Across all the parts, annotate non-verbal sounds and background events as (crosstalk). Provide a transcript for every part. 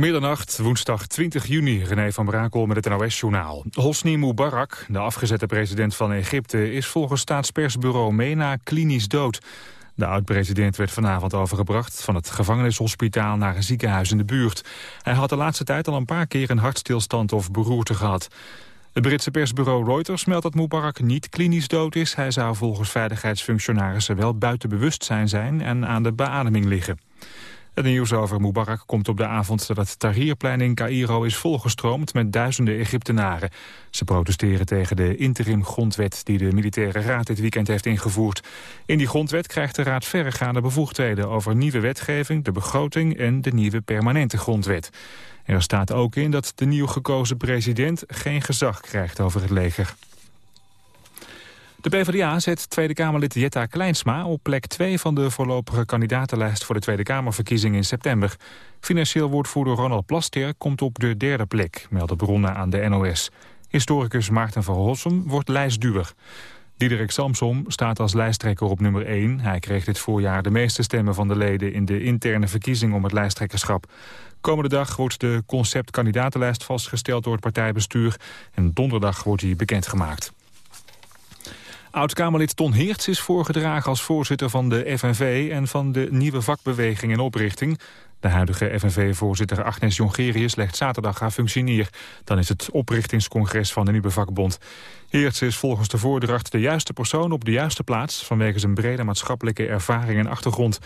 Middernacht, woensdag 20 juni, René van Brakel met het NOS-journaal. Hosni Mubarak, de afgezette president van Egypte, is volgens staatspersbureau MENA klinisch dood. De oud-president werd vanavond overgebracht van het gevangenishospitaal naar een ziekenhuis in de buurt. Hij had de laatste tijd al een paar keer een hartstilstand of beroerte gehad. Het Britse persbureau Reuters meldt dat Mubarak niet klinisch dood is. Hij zou volgens veiligheidsfunctionarissen wel buiten bewustzijn zijn en aan de beademing liggen. Het nieuws over Mubarak komt op de avond dat het Tahrirplein in Cairo is volgestroomd met duizenden Egyptenaren. Ze protesteren tegen de interim-grondwet die de militaire raad dit weekend heeft ingevoerd. In die grondwet krijgt de raad verregaande bevoegdheden over nieuwe wetgeving, de begroting en de nieuwe permanente grondwet. Er staat ook in dat de nieuw gekozen president geen gezag krijgt over het leger. De PvdA zet Tweede Kamerlid Jetta Kleinsma op plek 2 van de voorlopige kandidatenlijst voor de Tweede Kamerverkiezing in september. Financieel woordvoerder Ronald Plaster komt op de derde plek, melden bronnen aan de NOS. Historicus Maarten van Rossum wordt lijstduwer. Diederik Samsom staat als lijsttrekker op nummer 1. Hij kreeg dit voorjaar de meeste stemmen van de leden in de interne verkiezing om het lijsttrekkerschap. Komende dag wordt de conceptkandidatenlijst vastgesteld door het partijbestuur en donderdag wordt die bekendgemaakt. Oud-Kamerlid Ton Heerts is voorgedragen als voorzitter van de FNV... en van de nieuwe vakbeweging in oprichting. De huidige FNV-voorzitter Agnes Jongerius legt zaterdag haar functie neer. Dan is het oprichtingscongres van de nieuwe vakbond. Heerts is volgens de voordracht de juiste persoon op de juiste plaats... vanwege zijn brede maatschappelijke ervaring en achtergrond.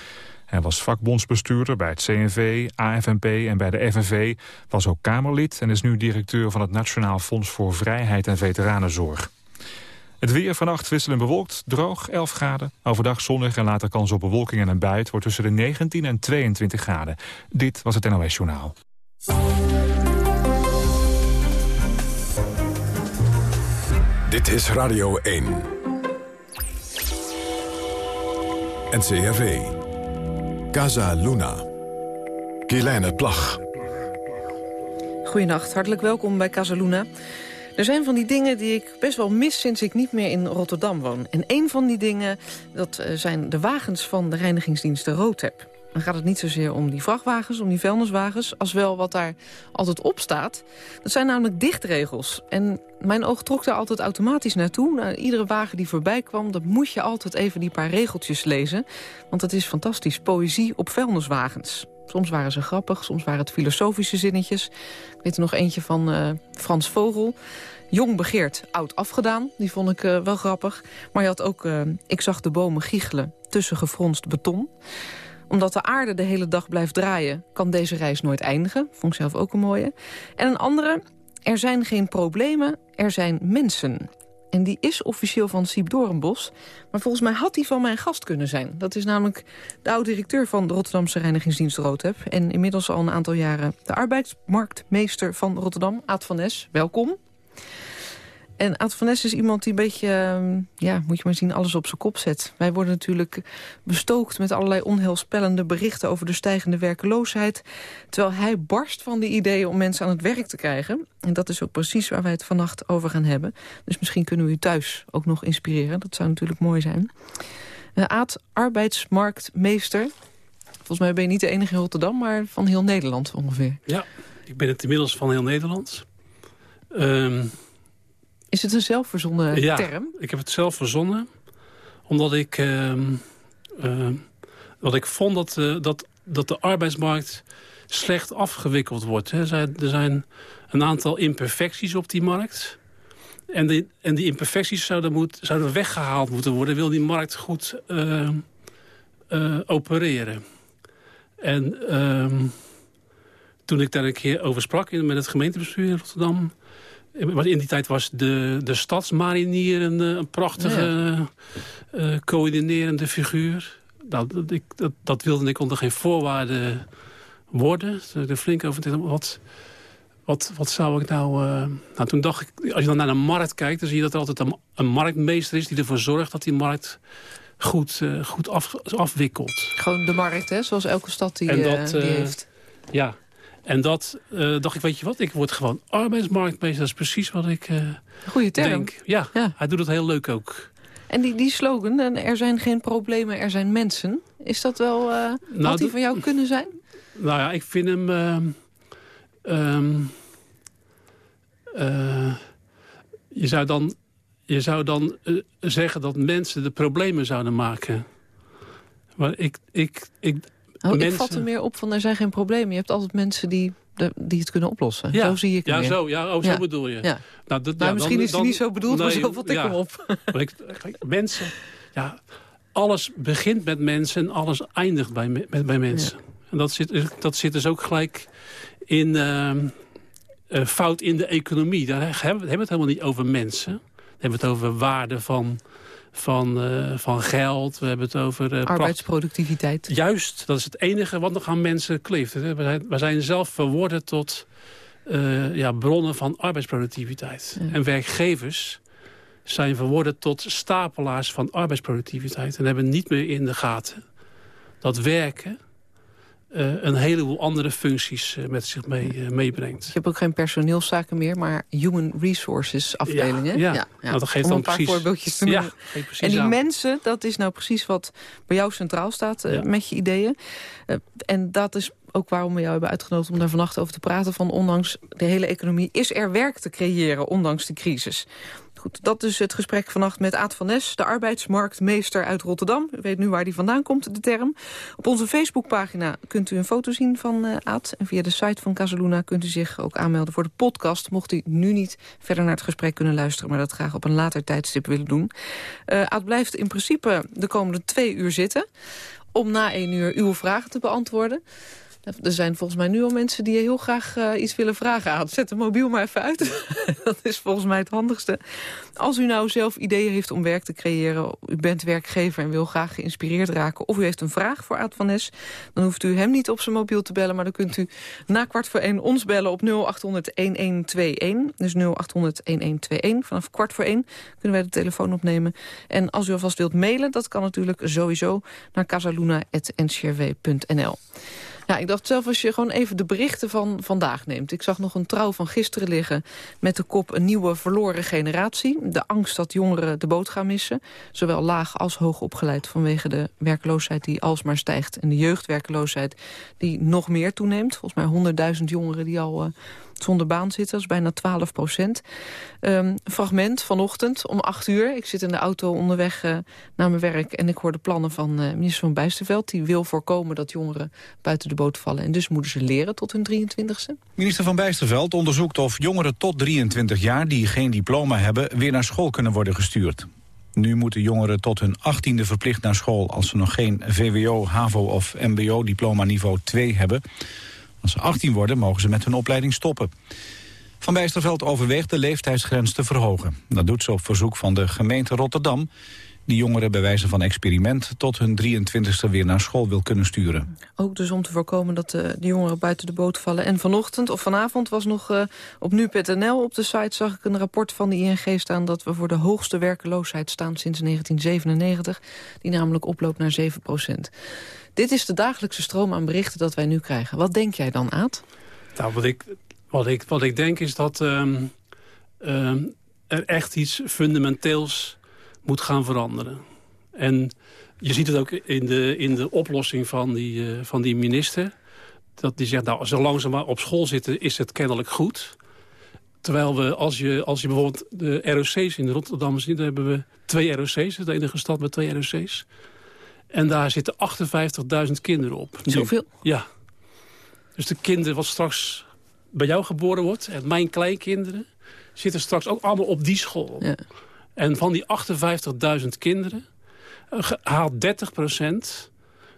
Hij was vakbondsbestuurder bij het CNV, AFNP en bij de FNV... was ook Kamerlid en is nu directeur van het Nationaal Fonds voor Vrijheid en Veteranenzorg. Het weer vannacht wisselen bewolkt, droog, 11 graden. Overdag zonnig en later kans op bewolking en een bui. Het wordt tussen de 19 en 22 graden. Dit was het NOS Journaal. Dit is Radio 1. NCRV. Casa Luna. Kielijne Plag. Goedenacht, hartelijk welkom bij Casa Luna. Er zijn van die dingen die ik best wel mis sinds ik niet meer in Rotterdam woon. En een van die dingen, dat eh, zijn de wagens van de reinigingsdienst Roodtep. Dan gaat het niet zozeer om die vrachtwagens, om die vuilniswagens... als wel wat daar altijd op staat. Dat zijn namelijk dichtregels. En mijn oog trok daar altijd automatisch naartoe. Naar iedere wagen die voorbij kwam, dat moet je altijd even die paar regeltjes lezen. Want het is fantastisch, poëzie op vuilniswagens. Soms waren ze grappig, soms waren het filosofische zinnetjes. Ik weet er nog eentje van uh, Frans Vogel. Jong begeerd, oud afgedaan. Die vond ik uh, wel grappig. Maar je had ook uh, Ik zag de bomen giechelen tussen gefronst beton. Omdat de aarde de hele dag blijft draaien... kan deze reis nooit eindigen. Vond ik zelf ook een mooie. En een andere... Er zijn geen problemen, er zijn mensen. En die is officieel van Siep Doornbos. Maar volgens mij had die van mijn gast kunnen zijn. Dat is namelijk de oud-directeur van de Rotterdamse Reinigingsdienst Roodheb. En inmiddels al een aantal jaren de arbeidsmarktmeester van Rotterdam, Aad van Nes. Welkom. En Aad van Nes is iemand die een beetje, ehm, ja, moet je maar zien, alles op zijn kop zet. Wij worden natuurlijk bestookt met allerlei onheilspellende berichten over de stijgende werkeloosheid. Terwijl hij barst van de ideeën om mensen aan het werk te krijgen. En dat is ook precies waar wij het vannacht over gaan hebben. Dus misschien kunnen we u thuis ook nog inspireren. Dat zou natuurlijk mooi zijn. Uh, Aad, arbeidsmarktmeester. Volgens mij ben je niet de enige in Rotterdam, maar van heel Nederland ongeveer. Ja, ik ben het inmiddels van heel Nederland. Um, is het een zelfverzonnen ja, term? ik heb het zelf verzonnen. Omdat ik, uh, uh, wat ik vond dat, uh, dat, dat de arbeidsmarkt slecht afgewikkeld wordt. Hè. Er zijn een aantal imperfecties op die markt. En die, en die imperfecties zouden, moet, zouden weggehaald moeten worden... wil die markt goed uh, opereren. En ehm, toen ik daar een keer over sprak met het gemeentebestuur in Rotterdam... Maar in die tijd was de, de stadsmarinier een, eh, een prachtige uh, coördinerende figuur. Dat, dat, ik, dat, dat, wilde ik onder geen voorwaarden worden. Dus ik er flink over wat, wat, wat zou ik nou... Uh, nou, toen dacht ik, als je dan naar de markt kijkt... dan zie je dat er altijd een, een marktmeester is die ervoor zorgt... dat die markt goed, uh, goed af, afwikkelt. Gewoon de markt, hè? Zoals elke stad die, dat, die heeft. Ja, en dat uh, dacht ik, weet je wat, ik word gewoon arbeidsmarktmeester. Dat is precies wat ik uh, Goeie term. denk. Ja, ja, hij doet het heel leuk ook. En die, die slogan, er zijn geen problemen, er zijn mensen. Is dat wel, uh, nou, had die van jou kunnen zijn? Nou ja, ik vind hem... ehm, eh, je zou dan, je zou dan eh, zeggen dat mensen de problemen zouden maken. Maar ik... ik, ik Oh, mensen... Ik vat er meer op van er zijn geen problemen. Je hebt altijd mensen die, die het kunnen oplossen. Ja, zo zie ik het ja, meer. zo, ja, oh, zo Ja. bedoel je. Ja. Nou, dat, Nou, misschien dan- is hij dan- niet zo bedoeld, maar zo vat ik hem op. Ik, mensen, ja, alles begint met mensen en alles eindigt bij, met, bij mensen. En dat zit, dat zit dus ook gelijk in ehm, eh, fout in de economie. Daar hebben we, hebben we het helemaal niet over mensen. Dan hebben we het over waarde van, van, eh, van geld. We hebben het over... eh, Arbeidsproductiviteit. Juist, dat is het enige wat nog aan mensen kleeft. hè. We zijn, we zijn zelf verworden tot eh, ja, bronnen van arbeidsproductiviteit. Ja. En werkgevers zijn verworden tot stapelaars van arbeidsproductiviteit. En hebben niet meer in de gaten dat werken eh, een heleboel andere functies eh, met zich mee, eh, meebrengt. Je hebt ook geen personeelszaken meer, maar human resources afdelingen. Ja, ja. Nou, dat geeft Om dan een paar precies- voorbeeldjes te noemen. precies En die aan. mensen, dat is nou precies wat bij jou centraal staat met je ideeën. En dat is ook waarom we jou hebben uitgenodigd om daar vannacht over te praten. Van ondanks de hele economie is er werk te creëren, ondanks de crisis. Goed, dat is het gesprek vannacht met Aad van Nes, de arbeidsmarktmeester uit Rotterdam. U weet nu waar die vandaan komt, de term. Op onze Facebookpagina kunt u een foto zien van eh, Aad. En via de site van Casaluna kunt u zich ook aanmelden voor de podcast. Mocht u nu niet verder naar het gesprek kunnen luisteren... maar dat graag op een later tijdstip willen doen. Eh Aad blijft in principe de komende twee uur zitten... om na één uur uw vragen te beantwoorden. Er zijn volgens mij nu al mensen die heel graag eh, iets willen vragen. Aad, zet de mobiel maar even uit. (laughs) dat is volgens mij het handigste. Als u nou zelf ideeën heeft om werk te creëren... u bent werkgever en wil graag geïnspireerd raken... of u heeft een vraag voor Aad van Nes... dan hoeft u hem niet op zijn mobiel te bellen... maar dan kunt u na kwart voor één ons bellen op 0800-1121. Dus 0800-1121. Vanaf kwart voor één kunnen wij de telefoon opnemen. En als u alvast wilt mailen, dat kan natuurlijk sowieso... naar casaluna.ncrw.nl. Ja, ik dacht zelf als je gewoon even de berichten van vandaag neemt. Ik zag nog een trouw van gisteren liggen met de kop een nieuwe verloren generatie. De angst dat jongeren de boot gaan missen. Zowel laag als hoog opgeleid vanwege de werkloosheid die alsmaar stijgt. En de jeugdwerkloosheid die nog meer toeneemt. Volgens mij 100.000 jongeren die al... eh, zonder baan zitten, dat is bijna 12 procent. Een fragment vanochtend om 8 uur. Ik zit in de auto onderweg eh, naar mijn werk... en ik hoor de plannen van eh, minister van Bijsterveld. Die wil voorkomen dat jongeren buiten de boot vallen. En dus moeten ze leren tot hun 23ste. Minister Van Bijsterveld onderzoekt of jongeren tot 23 jaar... die geen diploma hebben, weer naar school kunnen worden gestuurd. Nu moeten jongeren tot hun 18e verplicht naar school... als ze nog geen VWO, HAVO of MBO-diploma niveau 2 hebben. Als ze 18 worden, mogen ze met hun opleiding stoppen. Van Bijsterveld overweegt de leeftijdsgrens te verhogen. Dat doet ze op verzoek van de gemeente Rotterdam... die jongeren bij wijze van experiment tot hun 23e weer naar school wil kunnen sturen. Ook dus om te voorkomen dat eh, de jongeren buiten de boot vallen. En vanochtend of vanavond was nog eh, op nu.nl op de site... zag ik een rapport van de ING staan... dat we voor de hoogste werkeloosheid staan sinds 1997. Die namelijk oploopt naar 7 procent. Dit is de dagelijkse stroom aan berichten dat wij nu krijgen. Wat denk jij dan, Aad? Nou, wat ik, wat ik, wat ik denk is dat ehm, ehm, er echt iets fundamenteels moet gaan veranderen. En je ziet het ook in de, in de oplossing van die, eh, van die minister. Dat die zegt, nou, zolang ze maar op school zitten, is het kennelijk goed. Terwijl we, als je, als je bijvoorbeeld de ROC's in Rotterdam ziet... dan hebben we twee ROC's, de enige stad met twee ROC's. En daar zitten 58.000 kinderen op. nu. Zoveel? Ja. Dus de kinderen wat straks bij jou geboren wordt... en mijn kleinkinderen, zitten straks ook allemaal op die school. Ja. En van die 58.000 kinderen eh, haalt 30%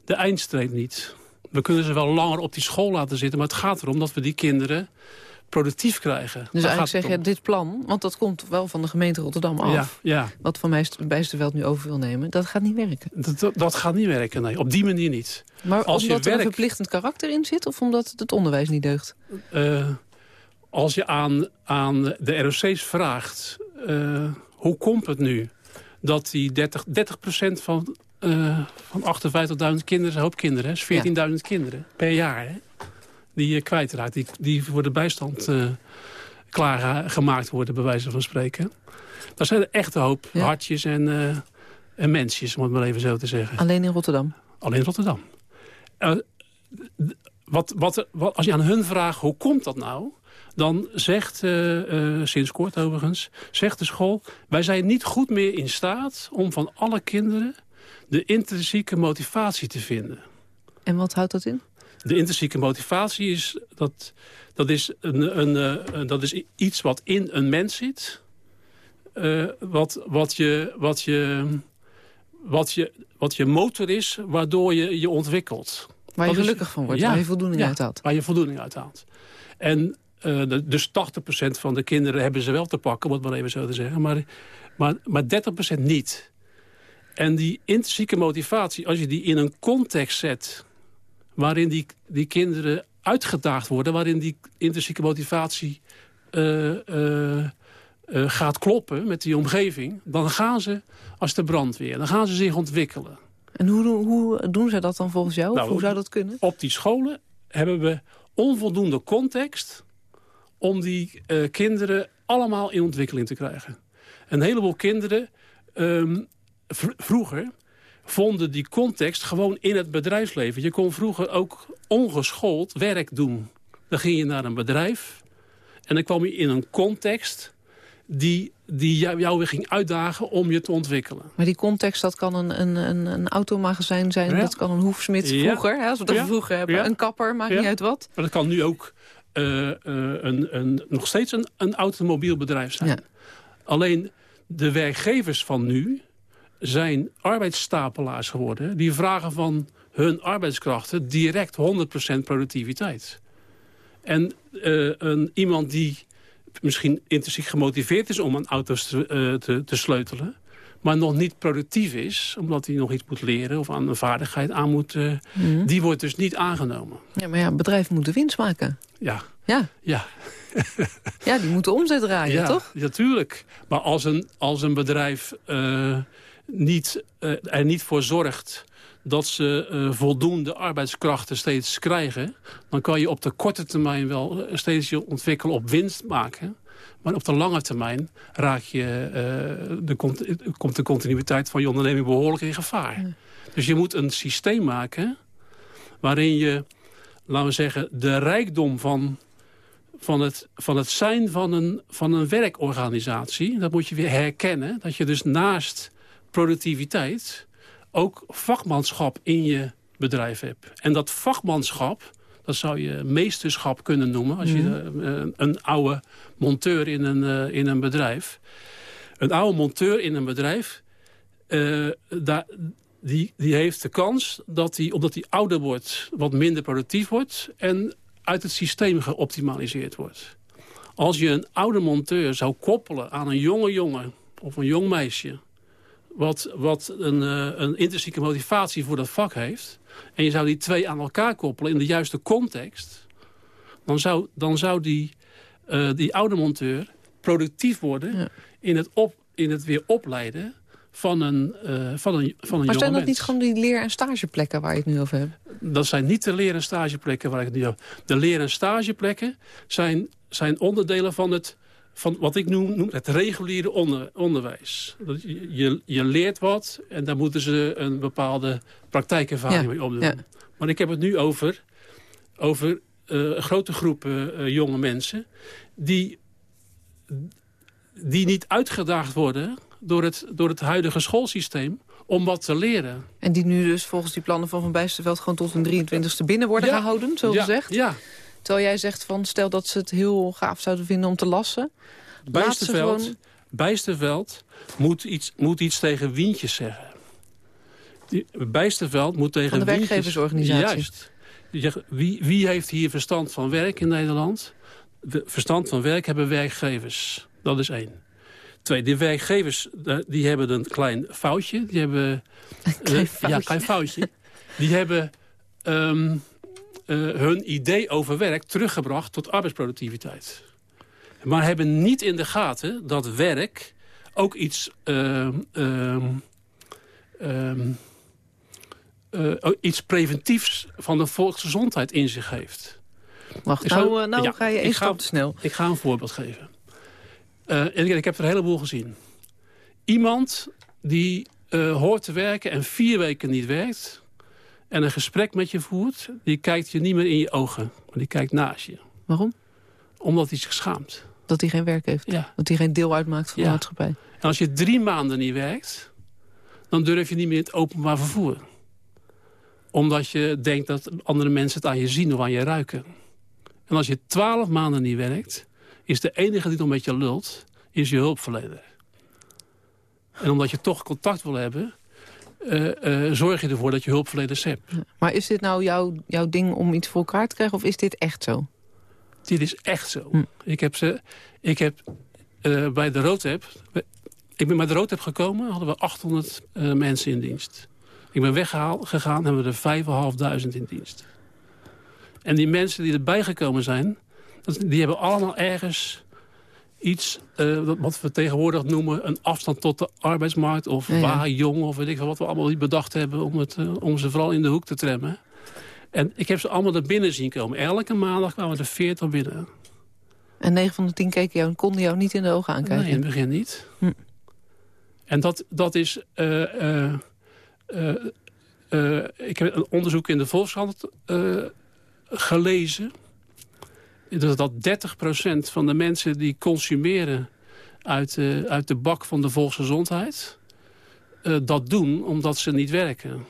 de eindstreep niet. We kunnen ze wel langer op die school laten zitten... maar het gaat erom dat we die kinderen productief krijgen. Dus Daar eigenlijk zeg je, dit plan, want dat komt wel van de gemeente Rotterdam af... Ja, ja wat Van Bijster- Bijsterveld nu over wil nemen, dat gaat niet werken. dat, dat, dat gaat niet werken, nee. Op die manier niet. Maar Als je omdat er een verplichtend karakter in zit... of omdat het onderwijs niet deugt? Eh, als je aan, aan de ROC's vraagt... eh, hoe komt het nu dat die 30, 30% van, eh van 58.000 kinderen... een hoop kinderen, hè, is 14.000 kinderen per jaar... Hè, die je kwijtraakt, die, die voor de bijstand eh, klaargemaakt worden... bij wijze van spreken. Dat zijn er echt een hoop Ja. hartjes en, eh, en mensjes, om het maar even zo te zeggen. Alleen in Rotterdam. Alleen Rotterdam. Eh, d- wat, wat, wat, als je aan hun vraagt, hoe komt dat nou? Dan zegt, uh, sinds kort overigens, zegt de school... wij zijn niet goed meer in staat om van alle kinderen... de intrinsieke motivatie te vinden. En wat houdt dat in? De intrinsieke motivatie is, dat, dat is, een, een, dat is iets wat in een mens zit... wat, wat, je, wat, je, wat, je, wat je motor is, waardoor je je ontwikkelt. Waar je gelukkig van wordt, waar je voldoening uit haalt. waar je voldoening uit haalt. En uh, dus 80% van de kinderen hebben ze wel te pakken, om het maar even zo te zeggen. Maar, maar, maar 30% niet. En die intrinsieke motivatie, als je die in een context zet... waarin die, die kinderen uitgedaagd worden... waarin die intrinsieke motivatie uh, uh, gaat kloppen met die omgeving... dan gaan ze als de brandweer. Dan gaan ze zich ontwikkelen. En hoe, hoe doen ze dat dan volgens jou? Nou, hoe zou dat kunnen? Op die scholen hebben we onvoldoende context... om die kinderen allemaal in ontwikkeling te krijgen. Een heleboel kinderen um, vroeger vonden die context gewoon in het bedrijfsleven. Je kon vroeger ook ongeschoold werk doen. Dan ging je naar een bedrijf en dan kwam je in een context die, die jou weer ging uitdagen om je te ontwikkelen. Maar die context, dat kan een, een, een, een automagazijn zijn, dat kan een hoefsmid vroeger, hè, als we dat vroeger hebben, een kapper, maakt niet uit wat. Maar dat kan nu ook uh, uh, een, een, nog steeds een, een automobielbedrijf zijn. Alleen de werkgevers van nu zijn arbeidsstapelaars geworden. Die vragen van hun arbeidskrachten direct 100% productiviteit. En uh, een, iemand die misschien intrinsiek gemotiveerd is om aan auto's te, uh, te, te, sleutelen... maar nog niet productief is, omdat hij nog iets moet leren... of aan een vaardigheid aan moet... Uh, mm. die wordt dus niet aangenomen. Ja, maar ja, bedrijven moeten winst maken. Ja. Ja. Ja. ja, die moeten omzet draaien, ja, toch? Natuurlijk. Maar als een, als een bedrijf niet, er niet voor zorgt dat ze uh, voldoende arbeidskrachten steeds krijgen... dan kan je op de korte termijn wel steeds je ontwikkelen op winst maken. Maar op de lange termijn raak je, uh, de, komt de continuïteit van je onderneming behoorlijk in gevaar. Ja. Dus je moet een systeem maken waarin je, laten we zeggen, de rijkdom van, van, het, van het zijn van een, van een werkorganisatie... dat moet je weer herkennen. Dat je dus naast productiviteit ook vakmanschap in je bedrijf hebt. En dat vakmanschap, dat zou je meesterschap kunnen noemen... als je mm. een oude monteur in een, uh, in een bedrijf... Een oude monteur in een bedrijf... Uh, daar, die, die heeft de kans dat hij, omdat hij ouder wordt... wat minder productief wordt... en uit het systeem geoptimaliseerd wordt. Als je een oude monteur zou koppelen aan een jonge jongen... of een jong meisje wat, wat een, uh, een intrinsieke motivatie voor dat vak heeft... en je zou die twee aan elkaar koppelen in de juiste context... dan zou, dan zou die, uh, die oude monteur productief worden ja. in, het op, in het weer opleiden van een, uh, van een, van een maar zijn dat niet gewoon die leer- en stageplekken waar je het nu over hebt? Dat zijn niet de leer- en stageplekken waar ik het nu over heb. De leer- en stageplekken zijn, zijn onderdelen van het van wat ik noem, noem het reguliere onder, onderwijs. Je, je leert wat en daar moeten ze een bepaalde praktijkervaring ja, mee opdoen. Ja. Maar ik heb het nu over, over uh, grote groepen uh, jonge mensen... Die, die niet uitgedaagd worden door het, door het huidige schoolsysteem om wat te leren. En die nu dus volgens die plannen van Van Bijsterveld... gewoon tot hun 23ste binnen worden ja, gehouden, zo gezegd? Ja, Terwijl jij zegt van stel dat ze het heel gaaf zouden vinden om te lassen. Bijsterveld, gewoon... Bijsterveld moet, iets, moet iets tegen Wientjes zeggen. Die, Bijsterveld moet tegen van de werkgeversorganisatie. Juist. Wie, wie heeft hier verstand van werk in Nederland? De verstand van werk hebben werkgevers. Dat is één. Twee, de werkgevers die hebben een klein foutje. Die hebben, een klein foutje. Ja, klein foutje. Die hebben um, uh, hun idee over werk teruggebracht tot arbeidsproductiviteit. Maar hebben niet in de gaten dat werk ook iets, uh, uh, iets preventiefs van de volksgezondheid in zich heeft. Wacht, ik nou, zou, nou ja, ga je één stap te snel. Ik ga een voorbeeld geven. en ik heb er een heleboel gezien. Iemand die hoort te werken en vier weken niet werkt en een gesprek met je voert... die kijkt je niet meer in je ogen, maar die kijkt naast je. Waarom? Omdat hij zich schaamt. Dat hij geen werk heeft? Ja. Dat hij geen deel uitmaakt van Ja. de maatschappij? En als je drie maanden niet werkt... dan durf je niet meer in het openbaar vervoer. Omdat je denkt dat andere mensen het aan je zien of aan je ruiken. En als je twaalf maanden niet werkt... is de enige die nog met je lult, is je hulpverlener. En omdat je toch contact wil hebben... eh, eh, zorg je ervoor dat je hulpverleners hebt. Maar is dit nou jouw, jouw ding om iets voor elkaar te krijgen? Of is dit echt zo? Dit is echt zo. Hm. Ik heb, ze, ik heb eh, bij de Roodheb... Ik ben bij de Roodheb gekomen, hadden we 800 eh, mensen in dienst. Ik ben weggehaald gegaan, hebben we er 5.500 in dienst. En die mensen die erbij gekomen zijn... dat- die hebben allemaal ergens iets, eh, wat- we tegenwoordig noemen... een afstand tot de arbeidsmarkt of Ja, waar jong... of weet ik wat we allemaal niet bedacht hebben... om, het, eh, om ze vooral in de hoek te tremmen. En ik heb ze allemaal er binnen zien komen. Elke maandag kwamen er 40 binnen. En 9 van de 10 keken jou en konden jou niet in de ogen aankijken. Nee, in het begin niet. Hm. En dat, dat is... eh, ik heb een onderzoek in de Volkskrant gelezen. Dat, dat 30% van de mensen die consumeren uit, eh, uit de bak van de volksgezondheid... eh, dat doen omdat ze niet werken.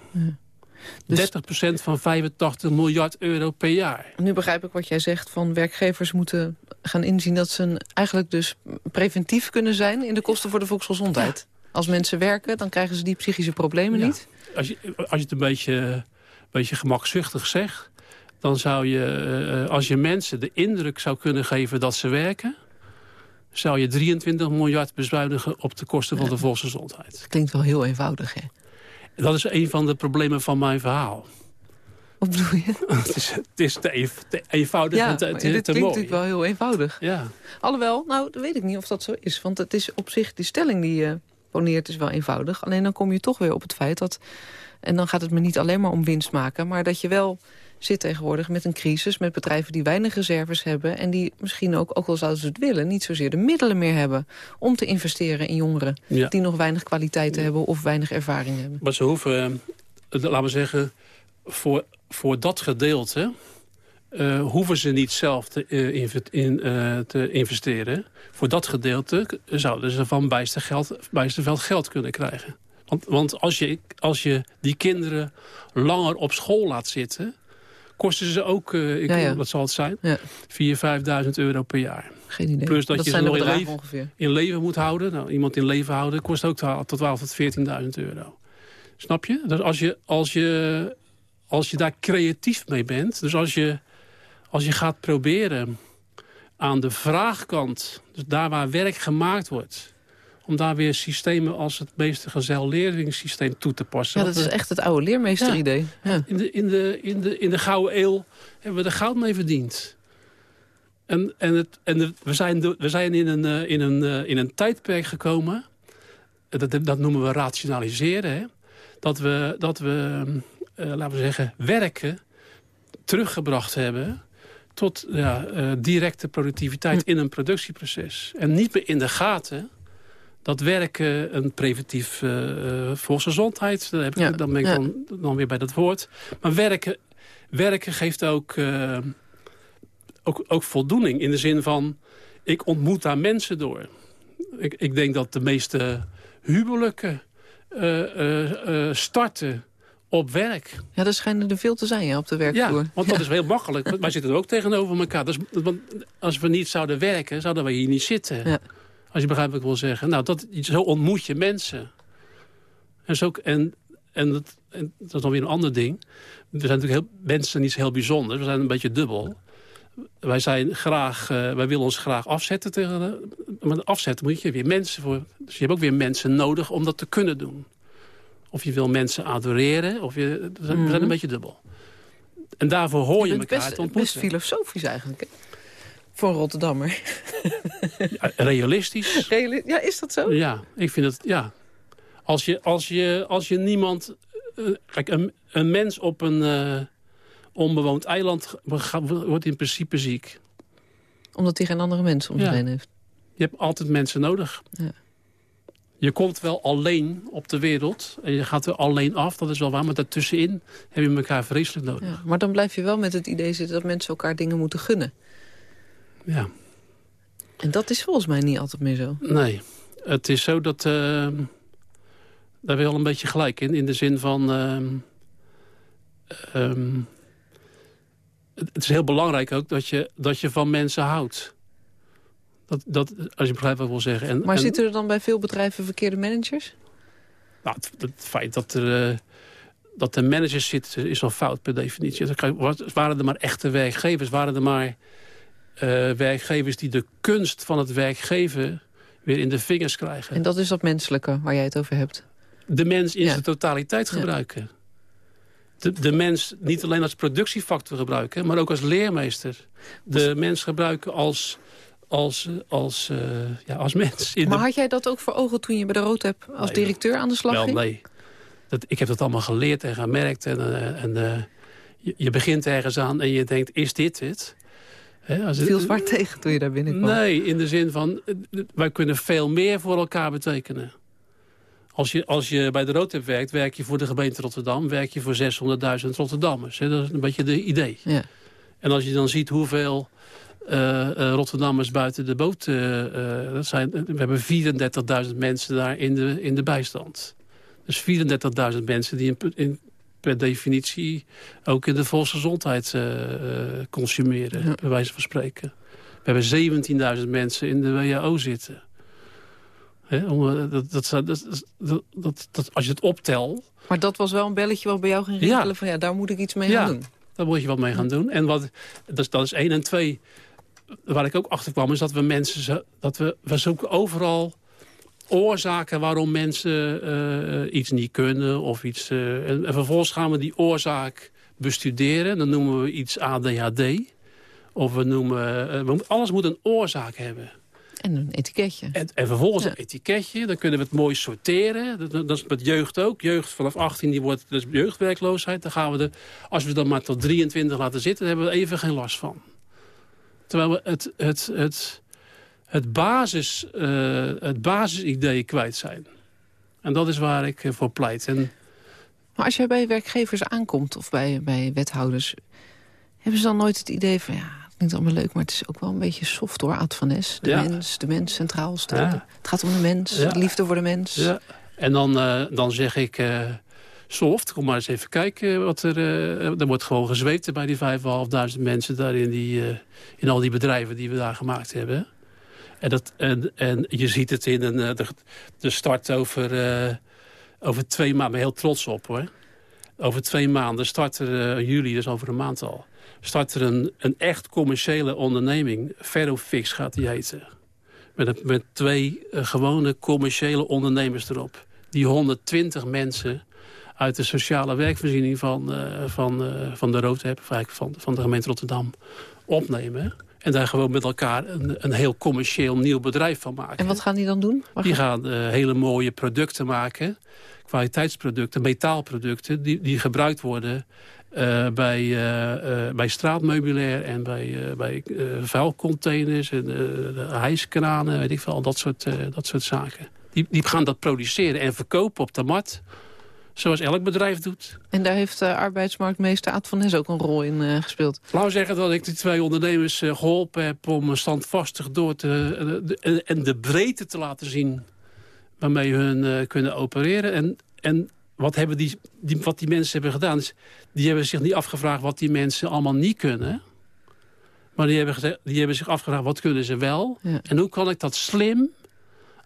Dus- 30% van 85 miljard euro per jaar. Nu begrijp ik wat jij zegt van werkgevers moeten gaan inzien... dat ze eigenlijk dus preventief kunnen zijn in de kosten voor de volksgezondheid. Als mensen werken, dan krijgen ze die psychische problemen Ja. niet. Als je, als je het een beetje, een beetje gemakzuchtig zegt... dan zou je, eh, als je mensen de indruk zou kunnen geven dat ze werken... zou je 23 miljard bezuinigen op de kosten van de volksgezondheid. Dat klinkt wel heel eenvoudig, hè? Dat is een van de problemen van mijn verhaal. Wat bedoel je? (laughs) het, is, het is te, te eenvoudig Ja, en te, dit te klinkt mooi. natuurlijk wel heel eenvoudig. Ja. Alhoewel, nou, dat weet ik niet of dat zo is. Want het is op zich, die stelling die je poneert is wel eenvoudig. Alleen dan kom je toch weer op het feit dat... en dan gaat het me niet alleen maar om winst maken... maar dat je wel zit tegenwoordig met een crisis... met bedrijven die weinig reserves hebben... en die misschien ook, ook al zouden ze het willen... niet zozeer de middelen meer hebben om te investeren in jongeren... Ja. die nog weinig kwaliteiten hebben of weinig ervaring hebben. Maar ze hoeven, eh, laten we zeggen, voor, voor dat gedeelte... eh, hoeven ze niet zelf te, eh, in, te investeren. Voor dat gedeelte zouden ze van Bijsterveld geld kunnen krijgen. Want, want als, je, als je die kinderen langer op school laat zitten... kosten ze ook, eh, ik, Ja, ja. wat zal het zijn, Ja. 4.000, 5.000 euro per jaar. Geen idee. Plus dat je ze nog leven-. In leven moet houden, nou, iemand in leven houden... kost ook tot 12.000 tot 14.000 euro. Snap je? Dus als je, als, je, als je daar creatief mee bent... dus als je, als je gaat proberen aan de vraagkant... dus daar waar werk gemaakt wordt... om daar weer systemen als het meeste gezelleringssysteem toe te passen. Ja, dat is echt het oude leermeester-idee. Ja. in de, in, de, in, de, in de Gouden Eeuw hebben we er goud mee verdiend. En, en, het, en de- we zijn, de- we zijn in, een, eh, in, een, eh, in een tijdperk gekomen... eh, Dat, dat noemen we rationaliseren. Hè? Dat we, dat we laten we zeggen, werken teruggebracht hebben... tot ja, directe productiviteit in een productieproces. En niet meer in de gaten dat werken een preventief eh eh, volksgezondheid... Dan, heb ik, Ja, dan ben ik dan, dan weer bij dat woord. Maar werken, werken geeft ook, eh, ook, ook voldoening in de zin van... ik ontmoet daar mensen door. Ik, ik denk dat de meeste huwelijken starten op werk. ja, er schijnen er veel te zijn ja, op de werkvloer. Ja, want dat is heel makkelijk. Wij zitten er ook tegenover elkaar. Dus, want als we niet zouden werken, zouden we hier niet zitten. Ja. Als je begrijpt wat ik wil zeggen. Nou, dat, zo ontmoet je mensen. En, zo, en, en, dat, en dat is dan weer een ander ding. We zijn natuurlijk heel, mensen niet heel bijzonder. We zijn een beetje dubbel. Wij, zijn graag, eh, wij willen ons graag afzetten tegen... de- maar afzetten moet je weer mensen voor... Dus je hebt ook weer mensen nodig om dat te kunnen doen. Of je wil mensen adoreren. Of je, we, zijn, we zijn een beetje dubbel. En daarvoor hoor je, Je elkaar te best, ontmoeten. best filosofisch eigenlijk. Hè? Voor een Rotterdammer. Ja, Realistisch. Reali- Ja, is dat zo? Ja, ik vind het, ja. Als je, als je, als je niemand... eh, kijk, een, een mens op een eh, onbewoond eiland wordt in principe ziek. Omdat hij geen andere mensen om zich Ja. heen heeft. Je hebt altijd mensen nodig. Ja. je komt wel alleen op de wereld. En je gaat er alleen af, dat is wel waar. Maar daartussenin heb je elkaar vreselijk nodig. Ja, maar dan blijf je wel met het idee zitten dat mensen elkaar dingen moeten gunnen. Ja. En dat is volgens mij niet altijd meer zo. Nee. Het is zo dat... Uh, daar al een beetje gelijk in. In de zin van... Uh, het is heel belangrijk ook dat je, dat je van mensen houdt. Dat, dat, als je begrijpt wat ik wil zeggen. En, maar zitten er dan bij veel bedrijven verkeerde managers? Nou, het, feit dat er, uh, dat er managers zitten is al fout per definitie. Waren er maar echte werkgevers? Waren er maar uh, werkgevers die de kunst van het werkgeven weer in de vingers krijgen? En dat is dat menselijke waar jij het over hebt? De mens in zijn totaliteit gebruiken. De, de, mens niet alleen als productiefactor gebruiken, maar ook als leermeester. De mens gebruiken als als, als, uh, ja, als mens. maar had jij dat ook voor ogen toen je bij de Rood hebt als directeur aan de slag wel, ging? nee. Dat, ik heb dat allemaal geleerd en gemerkt. En, uh, en uh, je, je, begint ergens aan en je denkt, is dit het? He, als Viel zwart tegen toen je daar binnenkwam? Nee, in de zin van, wij kunnen veel meer voor elkaar betekenen. Als je, als je bij de Rood werkt, werk je voor de gemeente Rotterdam... werk je voor 600.000 Rotterdammers. Dat is een beetje de idee. Ja. En als je dan ziet hoeveel uh, Rotterdammers buiten de boot. Uh, dat zijn, we hebben 34.000 mensen daar in de, in de bijstand. Dus 34.000 mensen die in, in, per definitie ook in de volksgezondheid consumeren. Ja. Bij wijze van spreken. We hebben 17.000 mensen in de WHO zitten. om, dat, dat, dat, dat, als je het optelt... Maar dat was wel een belletje wat bij jou ging rinkelen ja. van ja, daar moet ik iets mee gaan doen. daar moet je wat mee gaan doen. En wat, dat, dat is één en twee waar ik ook achter kwam, is dat we mensen... dat we, we zoeken overal oorzaken waarom mensen uh, iets niet kunnen. Of iets, uh, en, vervolgens gaan we die oorzaak bestuderen. Dan noemen we iets ADHD. Of we noemen... Uh, alles moet een oorzaak hebben. En een etiketje. En, en vervolgens een etiketje. Dan kunnen we het mooi sorteren. Dat, dat, is met jeugd ook. Jeugd vanaf 18 die wordt dus jeugdwerkloosheid. Dan gaan we de, als we dan maar tot 23 laten zitten... dan hebben we even geen last van. Terwijl we het, het, het, het, basis, uh, het basisidee kwijt zijn. En dat is waar ik voor pleit. En, maar als je bij werkgevers aankomt of bij, bij wethouders... hebben ze dan nooit het idee van... ja, het klinkt allemaal leuk, maar het is ook wel een beetje soft hoor, Ad van Nes. De mens, de mens centraal stellen. Het gaat om de mens, ja. liefde voor de mens. Ja. En dan, uh, dan zeg ik... Uh, soft. Kom maar eens even kijken. Wat er, uh, er wordt gewoon gezweept bij die 5.500 mensen daar in, die, in al die bedrijven die we daar gemaakt hebben. En, dat, en, en je ziet het in een, de, de start over, uh, over twee maanden. Ben heel trots op hoor. Over twee maanden start er, juli, dus over een maand al... start er een, een echt commerciële onderneming. Ferrofix gaat die heten. Met, met twee gewone commerciële ondernemers erop. Die 120 mensen uit de sociale werkvoorziening van, van, van de Roodheb, van, van de gemeente Rotterdam, opnemen. En daar gewoon met elkaar een, een heel commercieel nieuw bedrijf van maken. En wat gaan die dan doen? die gaan uh, hele mooie producten maken. Kwaliteitsproducten, metaalproducten. Die, die gebruikt worden uh, bij, uh, bij straatmeubilair en bij, bij vuilcontainers en hijskranen, weet ik veel, dat soort, dat soort zaken. Die, die gaan dat produceren en verkopen op de markt. Zoals elk bedrijf doet. En daar heeft uh, arbeidsmarktmeester Aad van Nes ook een rol in uh, gespeeld. We zeggen dat ik die twee ondernemers uh, geholpen heb... om standvastig door te... De, en de breedte te laten zien waarmee hun kunnen opereren. En, en wat, hebben die, die, wat die mensen hebben gedaan... Is, die hebben zich niet afgevraagd wat die mensen allemaal niet kunnen... Maar die hebben, die hebben zich afgevraagd, wat kunnen ze wel? Ja. En hoe kan ik dat slim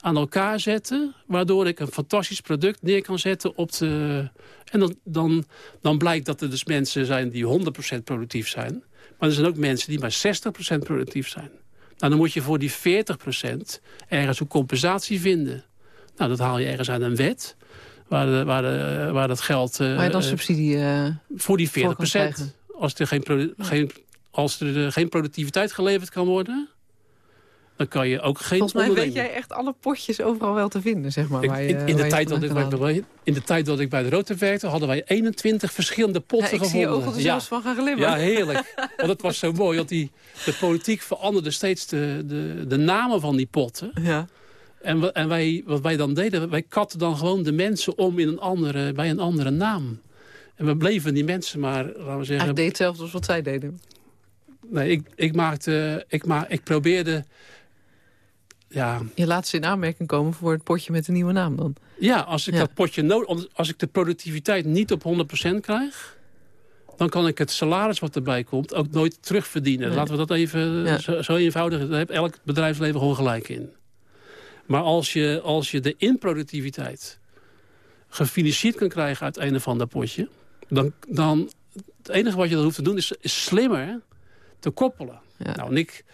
aan elkaar zetten... waardoor ik een fantastisch product neer kan zetten op de... En dan, dan, dan blijkt dat er dus mensen zijn die 100% productief zijn. Maar er zijn ook mensen die maar 60% productief zijn. Nou, dan moet je voor die 40% ergens een compensatie vinden. Nou, dat haal je ergens uit een wet... Waar, de, waar, de, waar dat geld... Uh, waar je dan subsidie uh, Voor die 40%. Als er, geen, geen, als er geen productiviteit geleverd kan worden dan kan je ook geen Volgens mij weet jij echt alle potjes overal wel te vinden, zeg maar. Waar je, in, in, de tijd dat ik bij, in de tijd dat ik bij de Rote werkte, hadden wij 21 verschillende potten ja, ik gevonden. Ik zie je ogen er ja. van gaan glimmeren. Ja, heerlijk. want het was zo mooi, want die, de politiek veranderde steeds de, de, de namen van die potten. Ja. En, en wij, wat wij dan deden, wij katten dan gewoon de mensen om in een andere, bij een andere naam. En we bleven die mensen maar, laten we zeggen... Hij deed hetzelfde als wat zij deden. Nee, ik, ik, maakte, ik, ma ik probeerde... Ja. Je laat ze in aanmerking komen voor het potje met een nieuwe naam dan? Ja, als ik dat potje nodig... Als ik de productiviteit niet op 100% krijg... dan kan ik het salaris wat erbij komt ook nooit terugverdienen. Laten we dat even zo, zo, eenvoudig... Daar heeft elk bedrijfsleven gewoon gelijk in. Maar als je, als je de inproductiviteit gefinancierd kan krijgen uit een of ander potje... dan, dan het enige wat je dan hoeft te doen is, is slimmer te koppelen. Nou, en, ik,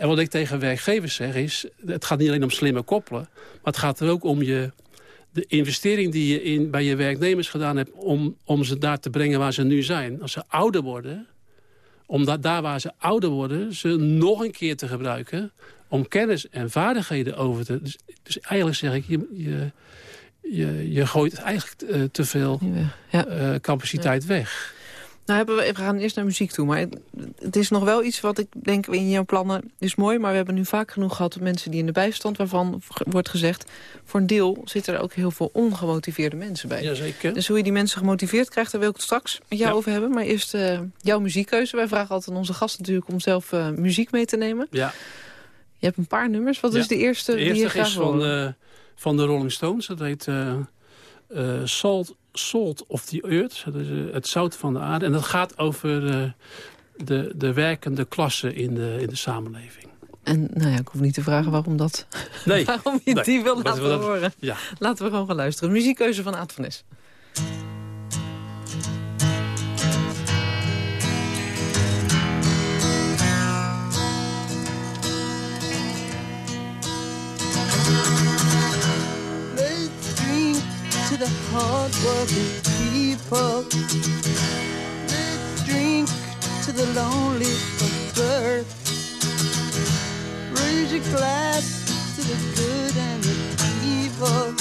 en wat ik tegen werkgevers zeg is... het gaat niet alleen om slimmer koppelen... maar het gaat er ook om je, de investering die je in, bij je werknemers gedaan hebt... Om, om ze daar te brengen waar ze nu zijn. Als ze ouder worden... om dat, daar waar ze ouder worden... ze nog een keer te gebruiken... om kennis en vaardigheden over te... Dus, dus eigenlijk zeg ik... je, je je, je gooit eigenlijk uh, te veel ja. uh, capaciteit ja. weg. Nou, hebben we, we gaan eerst naar muziek toe. Maar het is nog wel iets wat ik denk in jouw plannen is mooi. Maar we hebben nu vaak genoeg gehad mensen die in de bijstand... waarvan wordt gezegd, voor een deel zitten er ook heel veel ongemotiveerde mensen bij. Jazeker. Dus hoe je die mensen gemotiveerd krijgt, daar wil ik het straks met jou ja. over hebben. Maar eerst uh, jouw muziekkeuze. Wij vragen altijd aan onze gasten natuurlijk om zelf uh, muziek mee te nemen. Ja. Je hebt een paar nummers. Wat ja. is de eerste, de eerste die je graag is van, uh, van de Rolling Stones. Dat heet Salt Salt of the Earth, het zout van de aarde. En dat gaat over de, de, de werkende klasse in de, in de samenleving. En nou ja, ik hoef niet te vragen waarom dat. Nee. (laughs) waarom je nee. die wil laten dat, horen. Ja. Laten we gewoon gaan luisteren. Muziekkeuze van Aad van Nes. The hard-working people. Let's drink to the lonely of birth. Raise your glass to the good and the evil.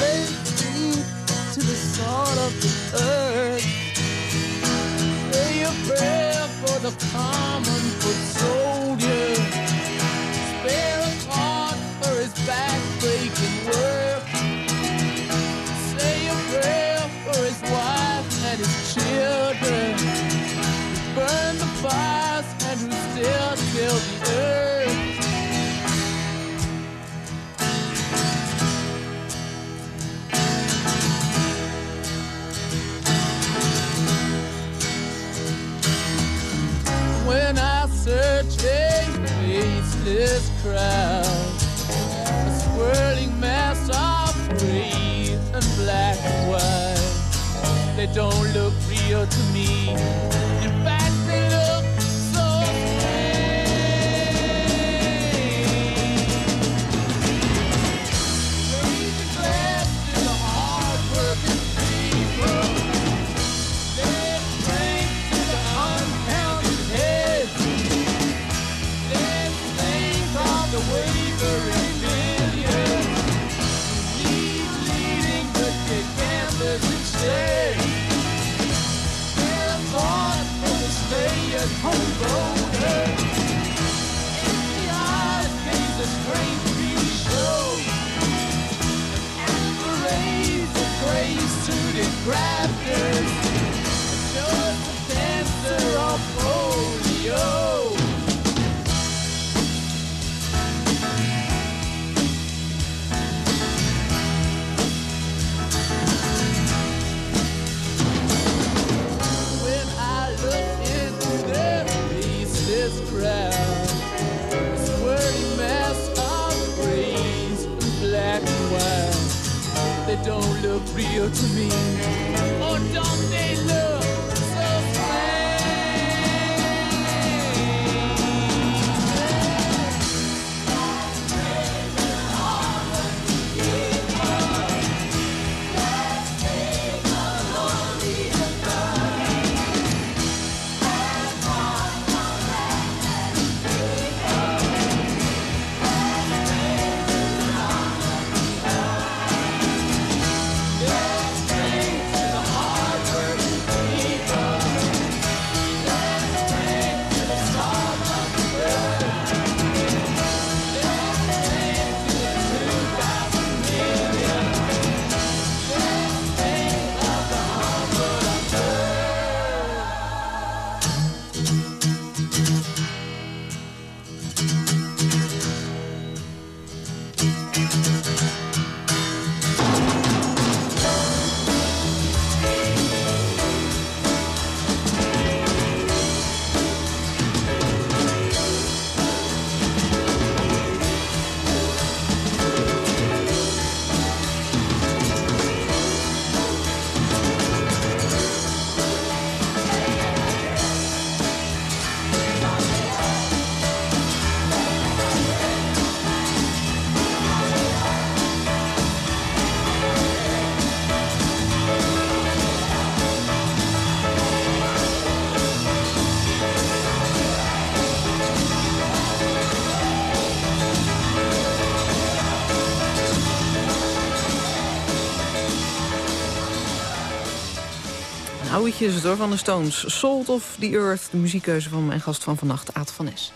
Let's drink to the salt of the earth. Say a prayer for the common foot soldier. Spare a thought for his back-breaking fires and who still till the earth. When I search a faceless crowd, a swirling mass of green and black and white they don't look real to me. Het hoor, van de Stones. Salt of the Earth, de muziekkeuze van mijn gast van vannacht, Aad van Es.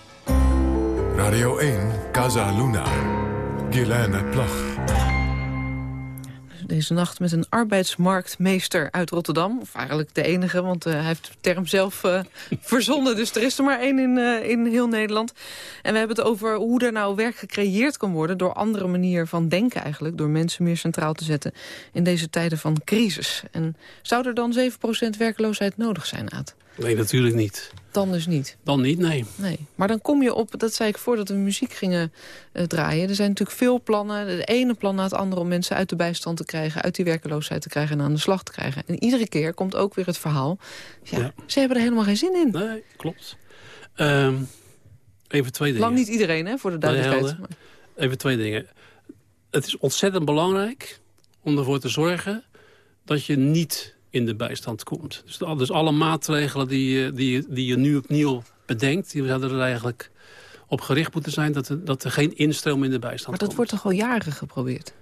Radio 1, Casa Luna. Guilaine Plag. Nacht met een arbeidsmarktmeester uit Rotterdam. Of eigenlijk de enige, want uh, hij heeft de term zelf (laughs) uh, verzonnen. Dus er is er maar één in, uh, in heel Nederland. En we hebben het over hoe er nou werk gecreëerd kan worden... door andere manier van denken eigenlijk. Door mensen meer centraal te zetten in deze tijden van crisis. En zou er dan 7% werkloosheid nodig zijn, Aad? Nee, natuurlijk niet. Dan dus niet? Dan niet, nee. nee. Maar dan kom je op, dat zei ik voordat we muziek gingen uh, draaien... er zijn natuurlijk veel plannen, de ene plan na het andere... om mensen uit de bijstand te krijgen, uit die werkeloosheid te krijgen... en aan de slag te krijgen. En iedere keer komt ook weer het verhaal... ja, ja. ze hebben er helemaal geen zin in. Nee, klopt. Um, even twee dingen. Lang niet iedereen, hè, voor de duidelijkheid. Even twee dingen. Het is ontzettend belangrijk om ervoor te zorgen... dat je niet in de bijstand komt. Dus, dus alle maatregelen die, die, die je nu opnieuw bedenkt... die zouden er eigenlijk op gericht moeten zijn... dat er, dat er geen instroom in de bijstand komt. Maar dat komt. wordt toch al jaren geprobeerd?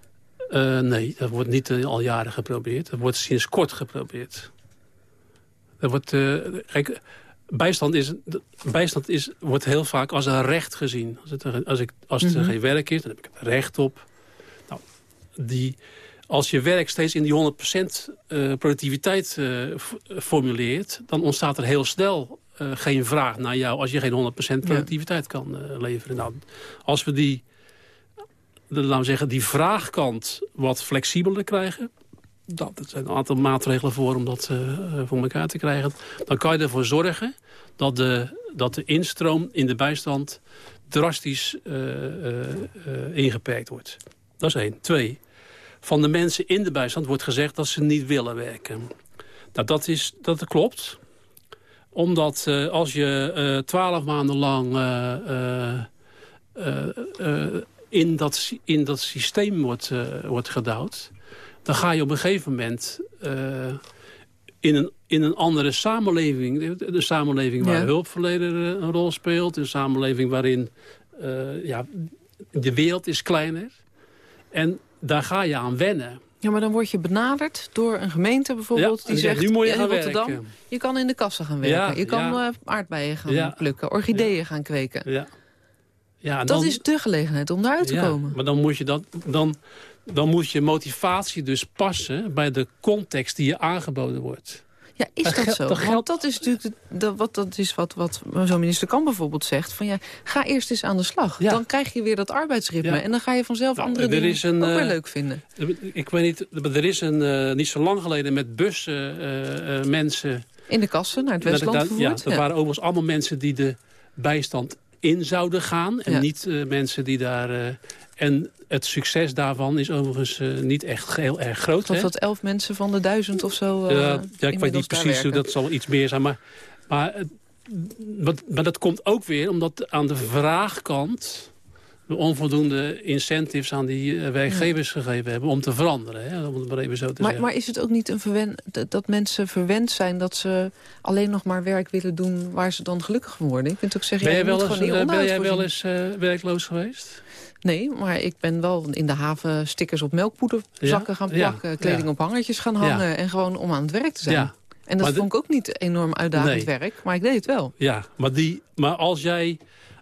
Uh, nee, dat wordt niet uh, al jaren geprobeerd. Dat wordt sinds kort geprobeerd. Dat wordt, uh, kijk, bijstand, is, bijstand is, wordt heel vaak als een recht gezien. Als, het, als, ik, als er mm -hmm. geen werk is, dan heb ik recht op. Nou, die als je werk steeds in die 100% uh, productiviteit uh, formuleert... dan ontstaat er heel snel uh, geen vraag naar jou... als je geen 100% productiviteit ja. kan leveren. Nou, als we die, de, laten we zeggen, die vraagkant wat flexibeler krijgen... Dat, dat zijn een aantal maatregelen voor om dat voor elkaar te krijgen... dan kan je ervoor zorgen dat de, dat de instroom in de bijstand... drastisch ingeperkt wordt. Dat is één. Twee van de mensen in de bijstand wordt gezegd dat ze niet willen werken. Nou, dat, is, dat klopt. Omdat uh, als je twaalf uh, maanden lang uh, in, dat, in dat systeem wordt, wordt gedouwd... dan ga je op een gegeven moment in, een, in een andere samenleving... de samenleving waar ja. hulpverlener een rol speelt... een samenleving waarin ja, de wereld is kleiner... En daar ga je aan wennen. Ja, maar dan word je benaderd door een gemeente bijvoorbeeld... Ja, die zegt, nu moet je in gaan Rotterdam, werken. je kan in de kassen gaan werken. Ja, je kan ja. uh, aardbeien gaan plukken, orchideeën gaan kweken. Ja. Ja, Dat dan- is de gelegenheid om daaruit te komen. Maar dan moet, je dat, dan, dan moet je motivatie dus passen bij de context die je aangeboden wordt. Ja, is Dat dat zo? dat Want geldt- dat is natuurlijk de- de- wat, dat is wat, wat zo'n minister Kamp bijvoorbeeld zegt. Van ja, ga eerst eens aan de slag. Ja. Dan krijg je weer dat arbeidsritme. Ja. En dan ga je vanzelf Nou, andere er dingen is een, ook weer eh, leuk vinden. Ik weet niet, er is een, eh, niet zo lang geleden met bussen eh, eh, mensen... In de kassen naar het dat Westland daar- ja, dat waren overigens allemaal mensen die de bijstand in zouden gaan. En Ja. niet eh, mensen die daar... eh, en het succes daarvan is overigens eh, niet echt heel erg groot. Was dat elf mensen van de duizend of zo? eh, Ja, ja, ik weet niet precies hoe dat zal iets meer zijn. Maar, maar, maar, dat komt ook weer omdat aan de vraagkant... we onvoldoende incentives aan die eh, werkgevers gegeven hebben... om te veranderen, hè, om het maar even zo te Maar, zeggen. maar is het ook niet een verwen dat- mensen verwend zijn... dat ze alleen nog maar werk willen doen waar ze dan gelukkig worden? Je kunt ook zeggen, ben, jij wel eens, eh, ben jij wel eens eh, werkloos geweest? Nee, maar ik ben wel in de haven stickers op melkpoederzakken Ja? gaan Ja, plakken... kleding op hangertjes gaan hangen... en gewoon om aan het werk te zijn. En dat Maar vond ik ook niet enorm uitdagend Nee. werk, maar ik deed het wel. ja maar, die, maar als, jij,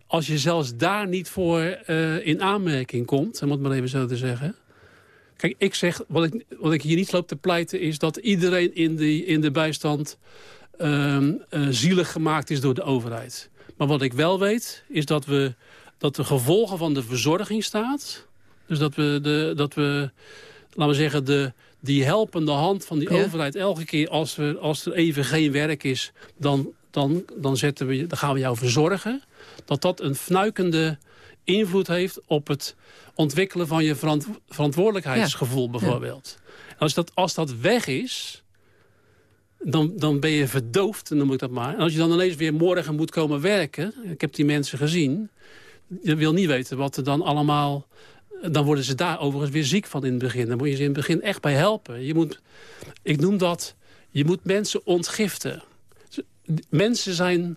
als je zelfs daar niet voor eh, in aanmerking komt... om het maar even zo te zeggen... Kijk, ik zeg, wat ik, wat ik hier niet loop te pleiten... is dat iedereen in, die, in de bijstand ehm, eh, zielig gemaakt is door de overheid. Maar wat ik wel weet, is dat, we, dat de gevolgen van de verzorging staat... dus dat we, de, dat we laten we zeggen, de, die helpende hand van die Ja. overheid... elke keer als, we, als er even geen werk is, dan, dan, dan, zetten we, dan gaan we jou verzorgen... dat dat een fnuikende invloed heeft op het ontwikkelen van je verant- verantwoordelijkheidsgevoel bijvoorbeeld. En Als, dat, als dat weg is, dan, dan ben je verdoofd, noem ik dat maar. En als je dan ineens weer morgen moet komen werken... ik heb die mensen gezien... je wil niet weten wat er dan allemaal... dan worden ze daar overigens weer ziek van in het begin. Dan moet je ze in het begin echt bij helpen. Je moet, ik noem dat, je moet mensen ontgiften. Mensen zijn,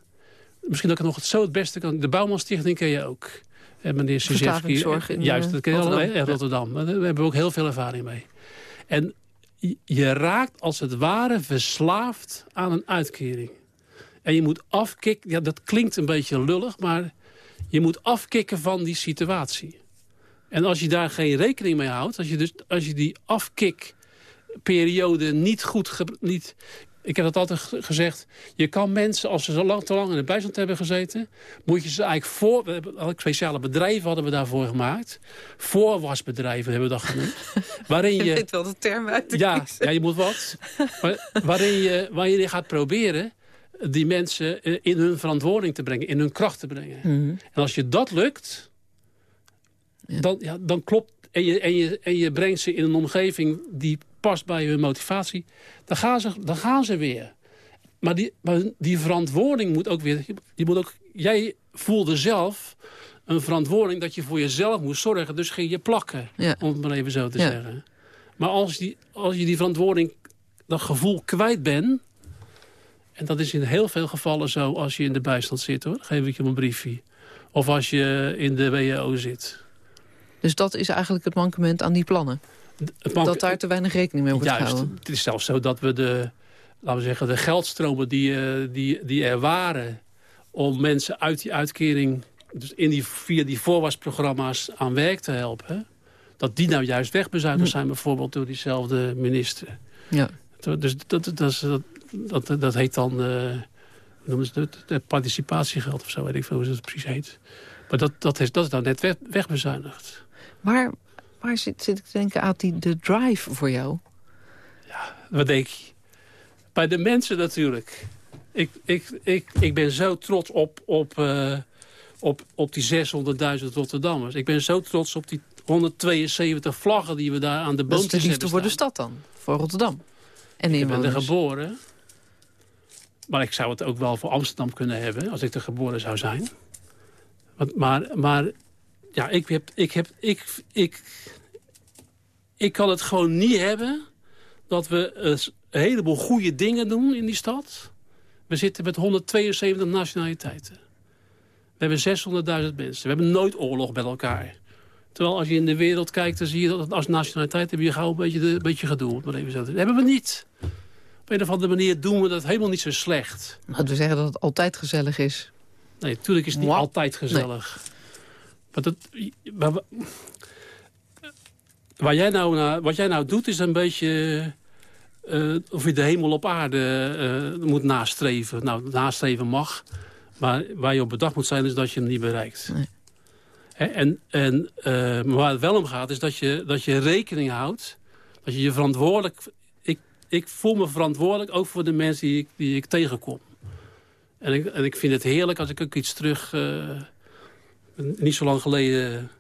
misschien dat ik nog het zo het beste kan... de Bouwmanstichting ken je ook. En meneer Suzewski, Verslavingszorg in, juist, eh, dat ken je allemaal, Ja. Rotterdam. Daar hebben we ook heel veel ervaring mee. En je- je raakt als het ware verslaafd aan een uitkering. En je moet afkicken, ja, dat klinkt een beetje lullig, maar je moet afkicken van die situatie. En als je daar geen rekening mee houdt, als je, dus, als je die afkikperiode niet goed... Niet, ik heb dat altijd ge- gezegd, je kan mensen, als ze zo lang, te lang in de bijstand hebben gezeten... moet je ze eigenlijk voor... We hebben speciale bedrijven hadden we daarvoor gemaakt. Voorwasbedrijven hebben we dat genoemd. (laughs) waarin Je je weet wel de term uit te ja, ja, je moet wat. Maar waarin, je, waarin je gaat proberen die mensen eh, in hun verantwoording te brengen. In hun kracht te brengen. Mhm. En als je dat lukt, Ja. dan, ja, dan klopt... En je, en, je, en je brengt ze in een omgeving die past bij hun motivatie. Dan gaan ze, dan gaan ze weer. Maar die, maar die verantwoording moet ook weer... Je moet ook, jij voelde zelf een verantwoording dat je voor jezelf moest zorgen. Dus ging je plakken, Ja. om het maar even zo te Ja. zeggen. Maar als, die, als je die verantwoording, dat gevoel kwijt bent... en dat is in heel veel gevallen zo als je in de bijstand zit, hoor. Geef ik je een briefje. Of als je in de WO zit. Dus dat is eigenlijk het mankement aan die plannen. Dat daar te weinig rekening mee wordt Juist, gehouden. het is zelfs zo dat we de, laten we zeggen, de geldstromen die, eh, die, die er waren... om mensen uit die uitkering, dus in die, via die voorwasprogramma's aan werk te helpen... dat die nou juist wegbezuinigd zijn bijvoorbeeld door diezelfde minister. Ja. Dus dat, dat, is- dat, dat, dat heet dan eh, noemen ze het, het participatiegeld of zo, weet ik veel hoe het precies heet. Maar dat, dat, is, dat is nou net weg, wegbezuinigd. Waar, waar zit, zit ik te denken aan die, de drive voor jou? Wat denk je? Bij de mensen natuurlijk. Ik, ik, ik, ik ben zo trots op, op, eh, op, op die 600.000 Rotterdammers. Ik ben zo trots op die 172 vlaggen die we daar aan de Dat is de liefde voor de stad dan. Voor Rotterdam. En Ik ben er geboren. Maar ik zou het ook wel voor Amsterdam kunnen hebben... als ik er geboren zou zijn. Want, maar maar ja, ik, heb, ik, heb, ik, ik, ik kan het gewoon niet hebben... dat we een heleboel goede dingen doen in die stad. We zitten met 172 nationaliteiten. We hebben 600.000 mensen. We hebben nooit oorlog met elkaar. Terwijl als je in de wereld kijkt, dan zie je dat als nationaliteit heb je gauw een beetje, de, een beetje gedoe. Maar dat hebben we niet. Op een of andere manier doen we dat helemaal niet zo slecht. Laten we zeggen dat het altijd gezellig is. Nee, natuurlijk is het niet altijd gezellig. Maar dat, maar, waar jij nou, wat jij nou doet is een beetje... eh, of je de hemel op aarde eh, moet nastreven. Nou, nastreven mag. Maar waar je op bedacht moet zijn is dat je hem niet bereikt. Nee. En en eh, maar waar het wel om gaat is dat je, dat je rekening houdt. Dat je je verantwoordelijk... Ik, ik voel me verantwoordelijk ook voor de mensen die ik, die ik tegenkom. En ik, en ik vind het heerlijk als ik ook iets terug... eh, niet zo lang geleden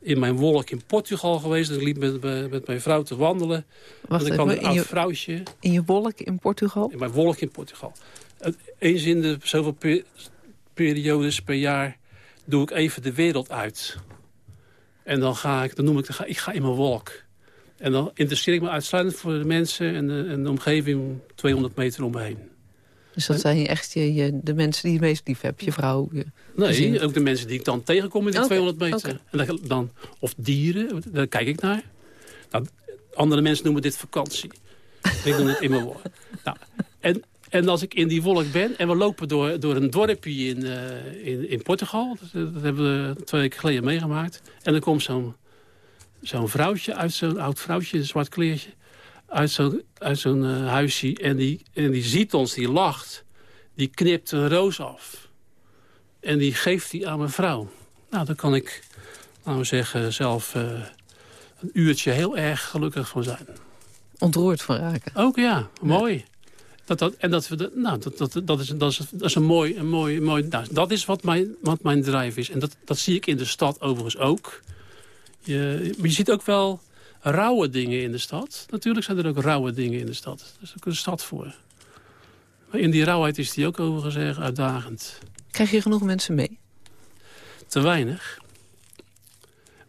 in mijn wolk in Portugal geweest. Ik liep met, met, met mijn vrouw te wandelen. Wacht en dan kwam een in oud je, vrouwtje in je wolk in Portugal? in mijn wolk in Portugal. En Eens in de zoveel pe- periodes per jaar doe ik even de wereld uit. En dan ga ik, dan noem ik, dan ga, ik ga in mijn wolk. En dan interesseer ik me uitsluitend voor de mensen en de, en de omgeving 200 meter om me heen. Dus dat zijn echt je, je, de mensen die je meest lief hebt. Je vrouw. Je, Nee, ook de mensen die ik dan tegenkom in die Oké, 200 meter. En dan, dan, of dieren, daar kijk ik naar. Nou, andere mensen noemen dit vakantie. ik noem het in mijn wolk. (laughs) Nou, en, en als ik in die wolk ben en we lopen door, door een dorpje in, eh, in, in Portugal. Dat, dat hebben we twee weken geleden meegemaakt. En dan komt zo'n zo'n vrouwtje uit zo'n oud vrouwtje, een zwart kleertje. Uit zo'n uit zo'n eh, huisje. En die, en die ziet ons, die lacht. Die knipt een roos af. En die geeft die aan mijn vrouw. Nou, daar kan ik, laten we zeggen, zelf eh, een uurtje heel erg gelukkig van zijn. ontroerd van raken. Ook ja, mooi. Dat, dat, en dat, we nou, dat, dat, dat, is, dat, is, dat is een mooi... Een mooi, mooi nou, dat is wat mijn, wat mijn drive is. En dat, dat zie ik in de stad overigens ook. Je, je ziet ook wel rauwe dingen in de stad. Natuurlijk zijn er ook rauwe dingen in de stad. Daar is ook een stad voor. Maar in die rauwheid is die ook overigens erg uitdagend. Krijg je genoeg mensen mee? Te weinig.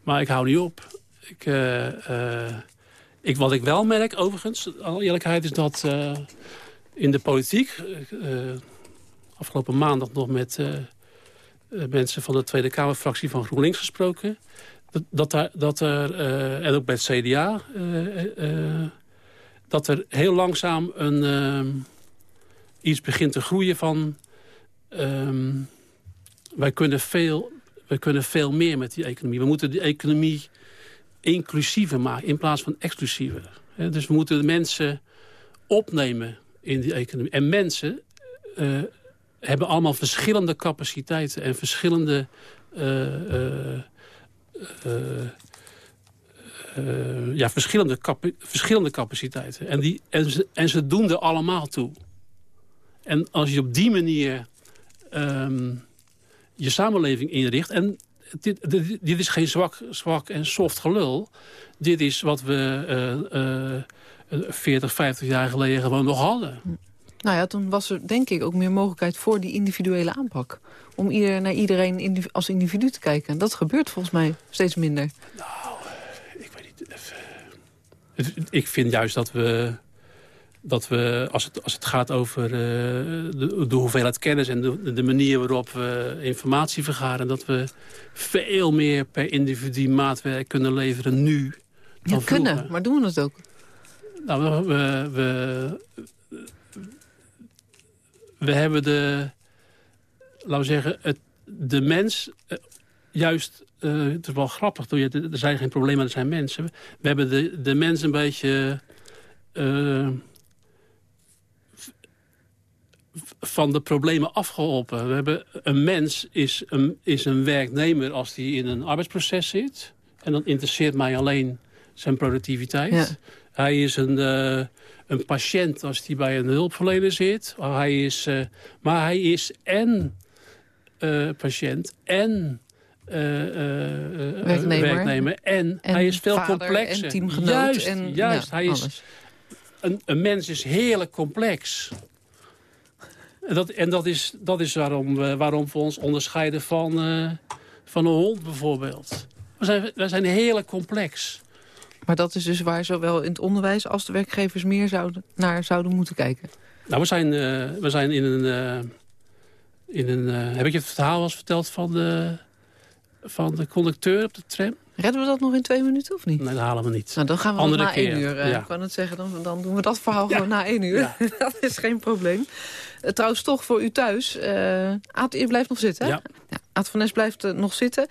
Maar ik hou niet op. Ik, eh, eh, ik, wat ik wel merk, overigens, alle eerlijkheid, is dat eh, in de politiek... afgelopen maandag nog met mensen van de Tweede Kamerfractie van GroenLinks gesproken... dat, dat, er, eh, en ook bij het CDA... eh, eh, dat er heel langzaam een, iets begint te groeien van... Ehm, wij, kunnen veel, wij kunnen veel meer met die economie. We moeten die economie inclusiever maken in plaats van exclusiever. dus we moeten de mensen opnemen in die economie. En mensen hebben allemaal verschillende capaciteiten en verschillende... ja, verschillende, verschillende capaciteiten. En, die, en, ze, en ze doen er allemaal toe. En als je op die manier um, je samenleving inricht... en dit, dit, dit, is geen zwak, zwak en soft gelul. Dit is wat we uh, uh, 40, 50 jaar geleden gewoon nog hadden. Nou ja, toen was er denk ik ook meer mogelijkheid voor die individuele aanpak. Om ieder, naar iedereen als individu te kijken. Dat gebeurt volgens mij steeds minder. Nou, ik weet niet. Ik vind juist dat we dat we, als het, als het gaat over uh, de, de, hoeveelheid kennis... en de, de, manier waarop we informatie vergaren... dat we veel meer per individu maatwerk kunnen leveren nu dan ja, kunnen, maar doen we het ook? Nou, we, we, we hebben de, laten we zeggen, het, de mens... Uh, juist, uh, het is wel grappig, er zijn geen problemen, er zijn mensen. We hebben de, de mens een beetje van de problemen afgeholpen. We hebben, een mens is een, is een werknemer als die in een arbeidsproces zit. En dan interesseert mij alleen zijn productiviteit. Hij is een, uh, een patiënt als hij bij een hulpverlener zit. Hij is, uh, maar hij is en patiënt en werknemer. werknemer. En, en, hij is veel complexer. En teamgenoot. Juist, en, juist hij is, een, een mens is heerlijk complex. En dat, en dat is, dat is waarom, we, waarom we ons onderscheiden van, uh, van een hond bijvoorbeeld. We zijn, we zijn heel complex. Maar dat is dus waar zowel in het onderwijs als de werkgevers meer zouden, naar zouden moeten kijken? Nou, we zijn, uh, we zijn in een... Uh, in een heb ik je het verhaal al eens verteld van de, van de conducteur op de tram? Redden we dat nog in twee minuten of niet? Nee, dat halen we niet. Nou, dan gaan we Andere na keer. één uur. Uh, ja. Ik kan het zeggen, dan, dan doen we dat verhaal gewoon na één uur. Ja. (laughs) dat is geen probleem. Uh, trouwens, toch voor u thuis. Uh, Aad, je blijft nog zitten, hè? Ja. Aad van Nes blijft nog zitten.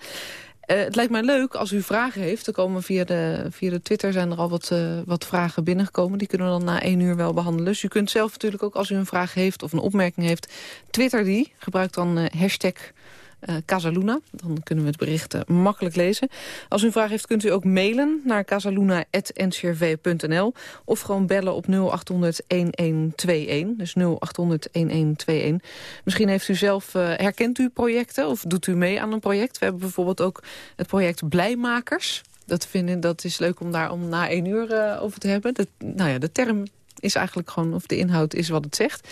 Het lijkt mij leuk als u vragen heeft. Er komen via de, via de Twitter zijn er al wat, wat vragen binnengekomen. Die kunnen we dan na één uur wel behandelen. Dus u kunt zelf natuurlijk ook als u een vraag heeft of een opmerking heeft... Twitter die. Gebruik dan hashtag uh, Casaluna. Dan kunnen we het bericht uh, makkelijk lezen. Als u een vraag heeft kunt u ook mailen naar casaluna.ncrv.nl of gewoon bellen op 0800-1121. Dus 0800-1121. Misschien heeft u zelf, uh, herkent u projecten of doet u mee aan een project? We hebben bijvoorbeeld ook het project Blijmakers. Dat, vinden, dat is leuk om daar om na één uur over te hebben. Dat, nou ja, de term is eigenlijk gewoon, of de inhoud is wat het zegt.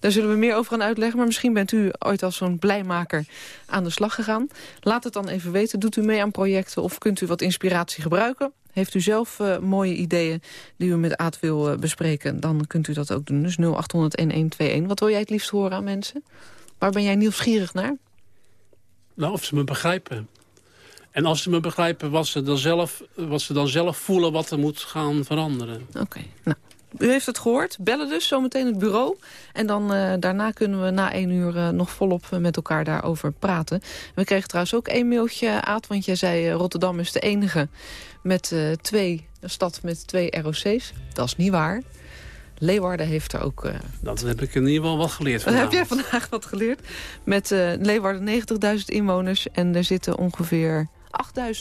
Daar zullen we meer over gaan uitleggen. Maar misschien bent u ooit als zo'n blijmaker aan de slag gegaan. Laat het dan even weten. Doet u mee aan projecten of kunt u wat inspiratie gebruiken? Heeft u zelf uh, mooie ideeën die u met Aad wil uh, bespreken... dan kunt u dat ook doen. Dus 0800-1121. Wat wil jij het liefst horen aan mensen? Waar ben jij nieuwsgierig naar? Nou, of ze me begrijpen. En als ze me begrijpen, wat ze dan zelf, wat ze dan zelf voelen wat er moet gaan veranderen. Oké, nou, u heeft het gehoord. Bellen dus zometeen het bureau. En dan uh, daarna kunnen we na één uur uh, nog volop uh, met elkaar daarover praten. We kregen trouwens ook een mailtje, Aad. Want jij zei Rotterdam is de enige met twee, een stad met twee ROC's. Dat is niet waar. Leeuwarden heeft er ook... dat heb ik in ieder geval wat geleerd vandaag. (laughs) Heb jij vandaag wat geleerd? Met Leeuwarden 90.000 inwoners en er zitten ongeveer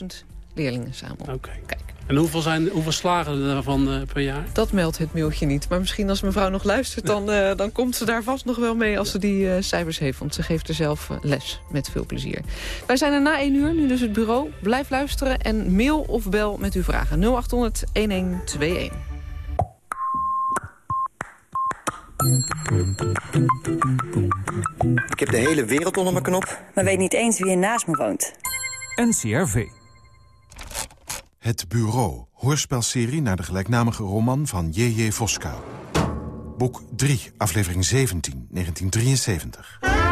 8.000 leerlingen samen. Oké. Kijk. En hoeveel, zijn, hoeveel slagen er daarvan uh, per jaar? Dat meldt het mailtje niet. Maar misschien als mevrouw nog luistert... dan, uh, dan komt ze daar vast nog wel mee als ze die uh, cijfers heeft. Want ze geeft er zelf les met veel plezier. Wij zijn er na één uur, nu dus het bureau. Blijf luisteren en mail of bel met uw vragen. 0800 1121. Ik heb de hele wereld onder mijn knop. Maar weet niet eens wie er naast me woont. NCRV. Het Bureau, hoorspelserie naar de gelijknamige roman van J.J. Voska. Boek 3, aflevering 17, 1973.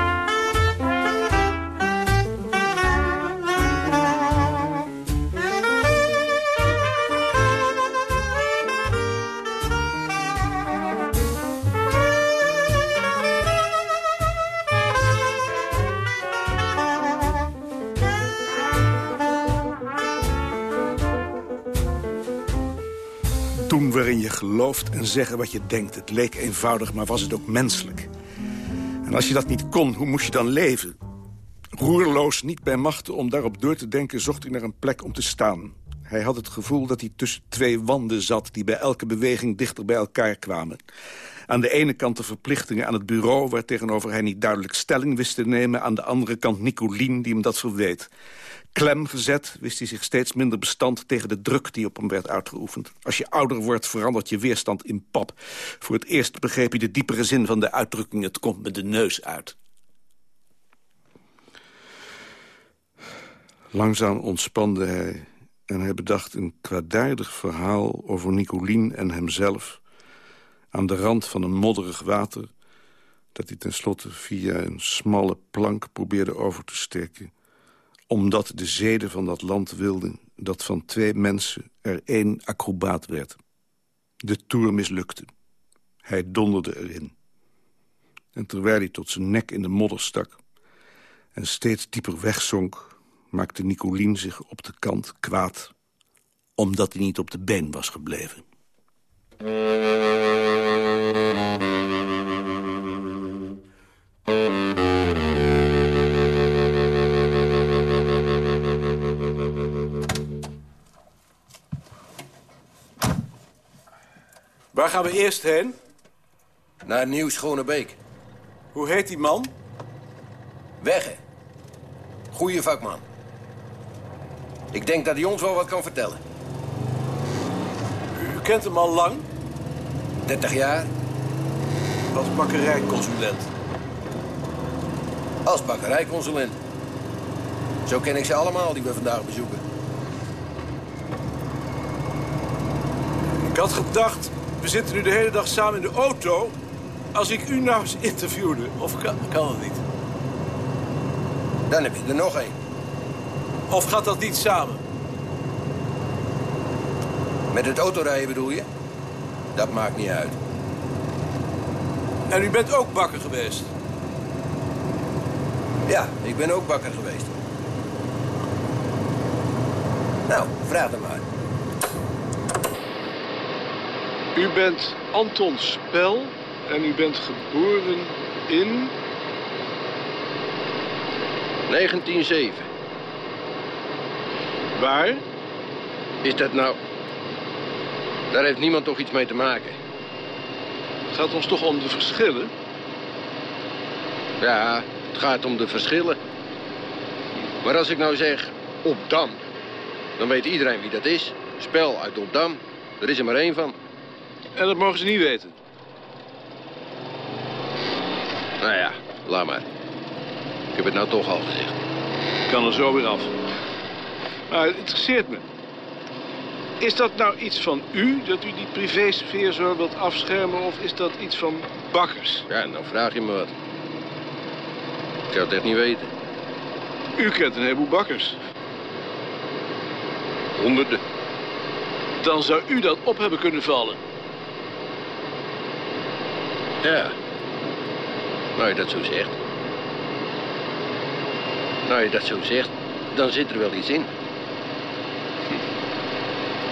Waarin je gelooft en zeggen wat je denkt. Het leek eenvoudig, maar was het ook menselijk. En als je dat niet kon, hoe moest je dan leven? Roerloos, niet bij machten om daarop door te denken... zocht hij naar een plek om te staan. Hij had het gevoel dat hij tussen twee wanden zat... die bij elke beweging dichter bij elkaar kwamen. Aan de ene kant de verplichtingen aan het bureau... waar tegenover hij niet duidelijk stelling wist te nemen. Aan de andere kant Nicolien, die hem dat verweet. Klem gezet wist hij zich steeds minder bestand tegen de druk die op hem werd uitgeoefend. Als je ouder wordt verandert je weerstand in pap. Voor het eerst begreep hij de diepere zin van de uitdrukking... het komt met de neus uit. Langzaam ontspande hij en hij bedacht een kwaadaardig verhaal over Nicolien en hemzelf... aan de rand van een modderig water... dat hij tenslotte via een smalle plank probeerde over te steken... omdat de zeden van dat land wilden dat van twee mensen er één acrobaat werd. De toer mislukte. Hij donderde erin. En terwijl hij tot zijn nek in de modder stak... en steeds dieper wegzonk maakte Nicolien zich op de kant kwaad... omdat hij niet op de been was gebleven. Waar gaan we eerst heen? Naar Nieuw Schonebeek. Hoe heet die man? Wegge. Goeie vakman. Ik denk dat hij ons wel wat kan vertellen. U kent hem al lang? 30 jaar. Als bakkerijconsulent. Als bakkerijconsulent. Zo ken ik ze allemaal die we vandaag bezoeken. Ik had gedacht, we zitten nu de hele dag samen in de auto. Als ik u nou eens interviewde, of kan, kan het niet? Dan heb je er nog één. Of gaat dat niet samen? Met het autorijden bedoel je? Dat maakt niet uit. En u bent ook bakker geweest? Ja, ik ben ook bakker geweest. Nou, vraag hem maar. U bent Anton Spel en u bent geboren in... 1907. Waar? Is dat nou... Daar heeft niemand toch iets mee te maken. Het gaat ons toch om de verschillen? Ja, het gaat om de verschillen. Maar als ik nou zeg Opdam, dan weet iedereen wie dat is. Spel uit Opdam. Er is er maar één van. En dat mogen ze niet weten. Nou ja, laat maar. Ik heb het nou toch al gezegd. Ik kan er zo weer af. Maar het interesseert me. Is dat nou iets van u, dat u die privésfeer zo wilt afschermen... of is dat iets van bakkers? Ja, nou vraag je me wat. Ik zou het echt niet weten. U kent een heleboel bakkers. Honderden. Dan zou u dat op hebben kunnen vallen. Ja. Nou je dat zo zegt. Nou je dat zo zegt, dan zit er wel iets in.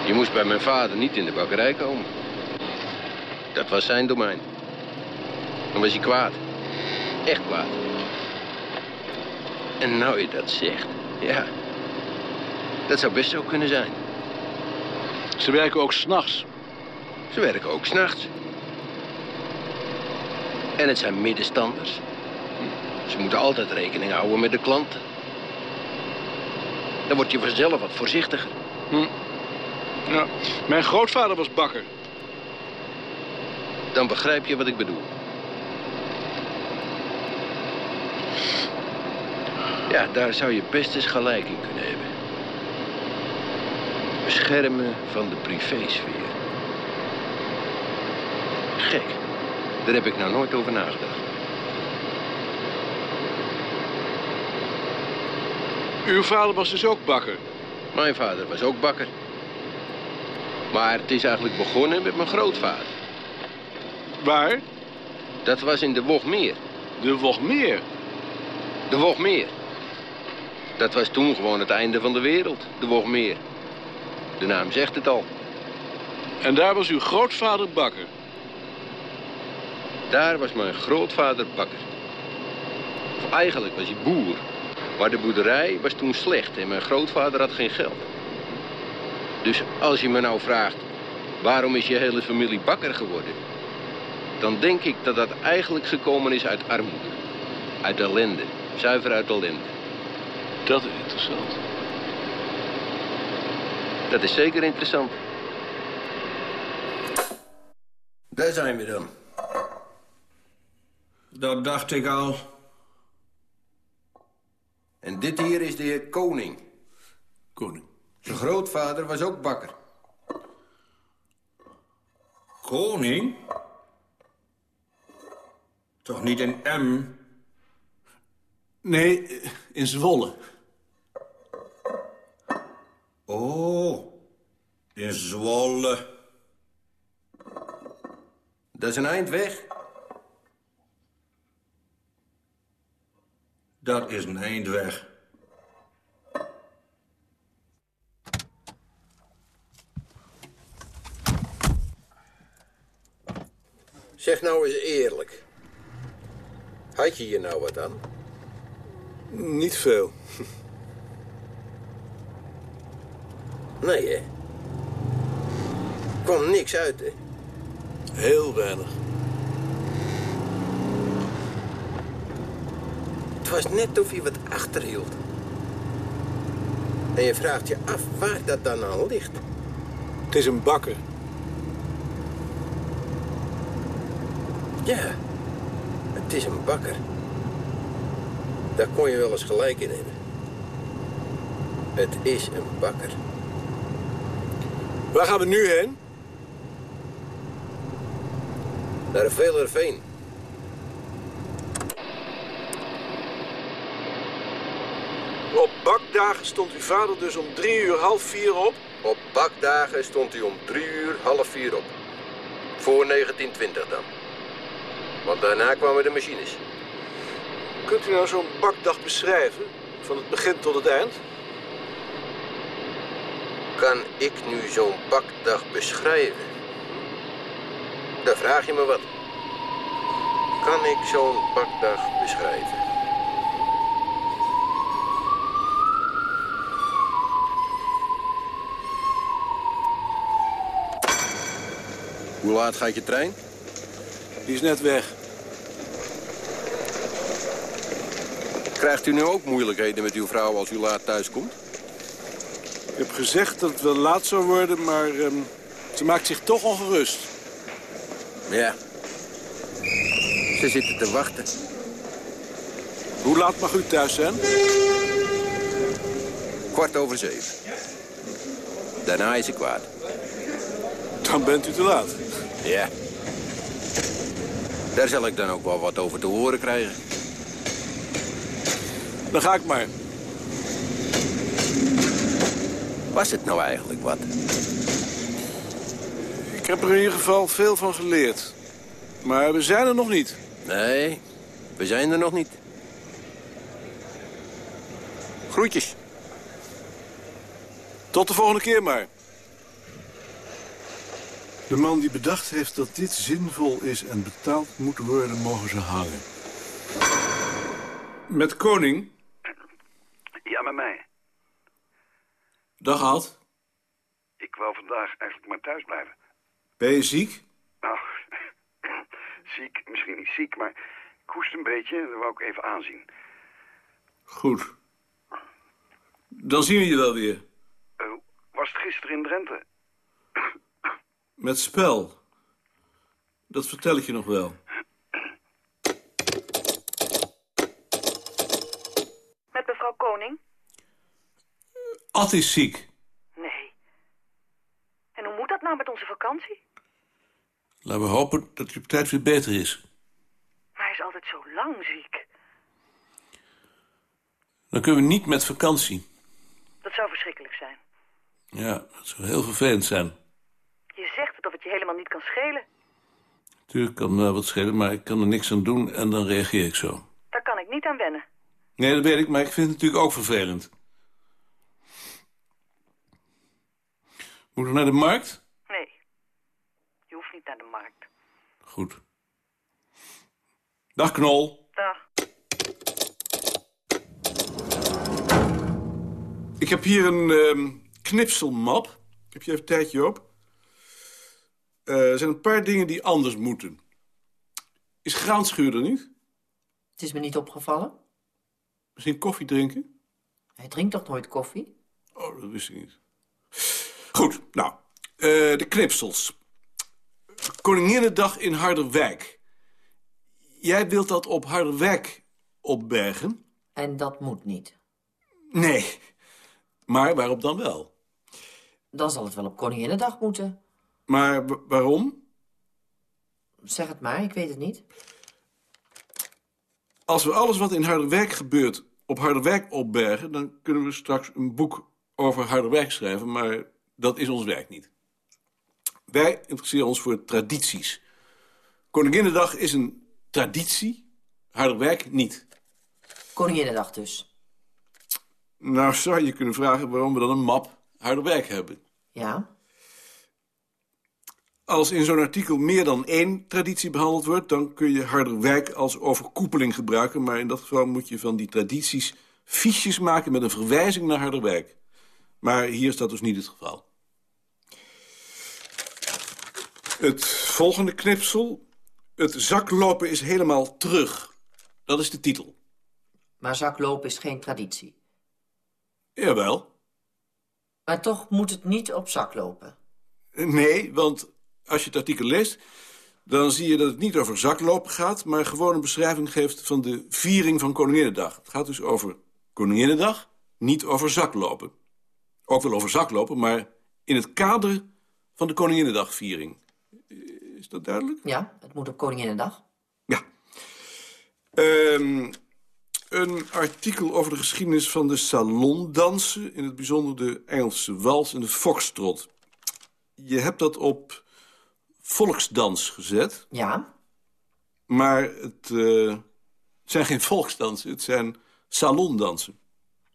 Je moest bij mijn vader niet in de bakkerij komen. Dat was zijn domein. Dan was hij kwaad. Echt kwaad. En nou je dat zegt, ja. Dat zou best zo kunnen zijn. Ze werken ook s'nachts. Ze werken ook s'nachts. En het zijn middenstanders. Ze moeten altijd rekening houden met de klanten. Dan word je vanzelf wat voorzichtiger. Hm. Ja, mijn grootvader was bakker. Dan begrijp je wat ik bedoel. Ja, daar zou je best eens gelijk in kunnen hebben. Beschermen van de privésfeer. Gek. Daar heb ik nou nooit over nagedacht. Uw vader was dus ook bakker? Mijn vader was ook bakker. Maar het is eigenlijk begonnen met mijn grootvader. Waar? Dat was in de Wogmeer. De Wogmeer? De Wogmeer. Dat was toen gewoon het einde van de wereld, de Wogmeer. De naam zegt het al. En daar was uw grootvader bakker? Daar was mijn grootvader bakker. Of eigenlijk was hij boer. Maar de boerderij was toen slecht en mijn grootvader had geen geld. Dus als je me nou vraagt, waarom is je hele familie bakker geworden? Dan denk ik dat dat eigenlijk gekomen is uit armoede. Uit ellende. Zuiver uit ellende. Dat is interessant. Dat is zeker interessant. Daar zijn we dan. Dat dacht ik al. En dit hier is de heer Koning. Koning. Zijn grootvader was ook bakker. Koning? Toch niet in M? Nee, in Zwolle. Oh, in Zwolle. Dat is een eind weg. Dat is een eindweg. Zeg nou eens eerlijk. Had je hier nou wat aan? Niet veel. Nee, hè? Kwam niks uit, hè? Heel weinig. Het was net of je wat achterhield. En je vraagt je af waar dat dan aan ligt. Het is een bakker. Ja, het is een bakker. Daar kon je wel eens gelijk in hebben. Het is een bakker. Waar gaan we nu heen? Naar Velerveen. Op bakdagen stond uw vader dus om drie uur half vier op? Op bakdagen stond hij om drie uur half vier op. Voor 1920 dan. Want daarna kwamen de machines. Kunt u nou zo'n bakdag beschrijven? Van het begin tot het eind? Kan ik nu zo'n bakdag beschrijven? Daar vraag je me wat. Kan ik zo'n bakdag beschrijven? Hoe laat gaat je trein? Die is net weg. Krijgt u nu ook moeilijkheden met uw vrouw als u laat thuis komt? Ik heb gezegd dat het wel laat zou worden, maar ehm, ze maakt zich toch ongerust. Ja. Ze zitten te wachten. Hoe laat mag u thuis zijn? Kwart over zeven. Daarna is ik kwaad. Dan bent u te laat. Ja. Daar zal ik dan ook wel wat over te horen krijgen. Dan ga ik maar. Was het nou eigenlijk wat? Ik heb er in ieder geval veel van geleerd. Maar we zijn er nog niet. Nee, we zijn er nog niet. Groetjes. Tot de volgende keer maar. De man die bedacht heeft dat dit zinvol is en betaald moet worden, mogen ze hangen. Met koning? Ja, met mij. Dag Ad. Ik wil vandaag eigenlijk maar thuis blijven. Ben je ziek? Nou, (clears throat) ziek, misschien niet ziek, maar ik hoest een beetje. Dat wou ik even aanzien. Goed. Dan zien we je wel weer. Uh, was het gisteren in Drenthe? Met spel. Dat vertel ik je nog wel. Met mevrouw Koning? Ad is ziek. Nee. En hoe moet dat nou met onze vakantie? Laten we hopen dat hij op tijd weer beter is. Maar hij is altijd zo lang ziek. Dan kunnen we niet met vakantie. Dat zou verschrikkelijk zijn. Ja, dat zou heel vervelend zijn. Je zegt het of het je helemaal niet kan schelen. Tuurlijk kan me wel wat schelen, maar ik kan er niks aan doen en dan reageer ik zo. Daar kan ik niet aan wennen. Nee, dat weet ik, maar ik vind het natuurlijk ook vervelend. Moet ik naar de markt? Nee. naar de markt. Goed. Dag, Knol. Dag. Ik heb hier een ehm, knipselmap. Heb je even een tijdje op? Eh, er zijn een paar dingen die anders moeten. Is graanschuur er niet? Het is me niet opgevallen. Misschien koffie drinken? Hij drinkt toch nooit koffie? Oh, dat wist ik niet. Goed, nou, eh, de knipsels. Koninginnedag in Harderwijk. Jij wilt dat op Harderwijk opbergen? En dat moet niet. Nee. Maar waarop dan wel? Dan zal het wel op Koninginnedag moeten. Maar wa- waarom? Zeg het maar, ik weet het niet. Als we alles wat in Harderwijk gebeurt op Harderwijk opbergen... dan kunnen we straks een boek over Harderwijk schrijven... maar dat is ons werk niet. Wij interesseren ons voor tradities. Koninginnedag is een traditie, Harderwijk niet. Koninginnedag dus. Nou zou je kunnen vragen waarom we dan een map Harderwijk hebben. Ja? Als in zo'n artikel meer dan één traditie behandeld wordt... dan kun je Harderwijk als overkoepeling gebruiken... maar in dat geval moet je van die tradities fiches maken... met een verwijzing naar Harderwijk. Maar hier is dat dus niet het geval. Het volgende knipsel. Het zaklopen is helemaal terug. Dat is de titel. Maar zaklopen is geen traditie. Jawel. Maar toch moet het niet op zak lopen. Nee, want als je het artikel leest... dan zie je dat het niet over zaklopen gaat... maar gewoon een beschrijving geeft van de viering van Koninginnedag. Het gaat dus over Koninginnedag, niet over zaklopen. Ook wel over zaklopen, maar in het kader van de Koninginnedagviering. Is dat duidelijk? Ja, het moet op Koninginnedag. Ehm, een artikel over de geschiedenis van de salondansen... in het bijzonder de Engelse wals en de foxtrot. Je hebt dat op volksdans gezet. Ja? Maar het, eh, het zijn geen volksdansen, het zijn salondansen.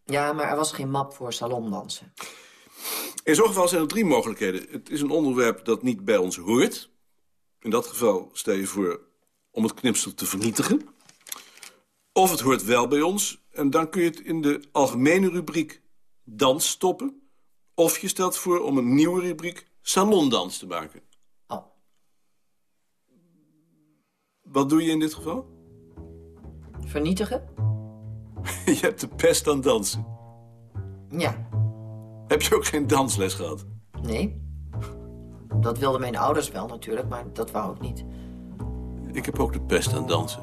Ja, maar er was geen map voor salondansen. In zo'n geval zijn er drie mogelijkheden. Het is een onderwerp dat niet bij ons hoort. In dat geval stel je voor om het knipsel te vernietigen. Of het hoort wel bij ons en dan kun je het in de algemene rubriek dans stoppen. Of je stelt voor om een nieuwe rubriek salondans te maken. Oh. Wat doe je in dit geval? Vernietigen? (laughs) je hebt de pest aan dansen. Ja. Heb je ook geen dansles gehad? Nee. Dat wilden mijn ouders wel natuurlijk, maar dat wou ik niet. Ik heb ook de pest aan dansen.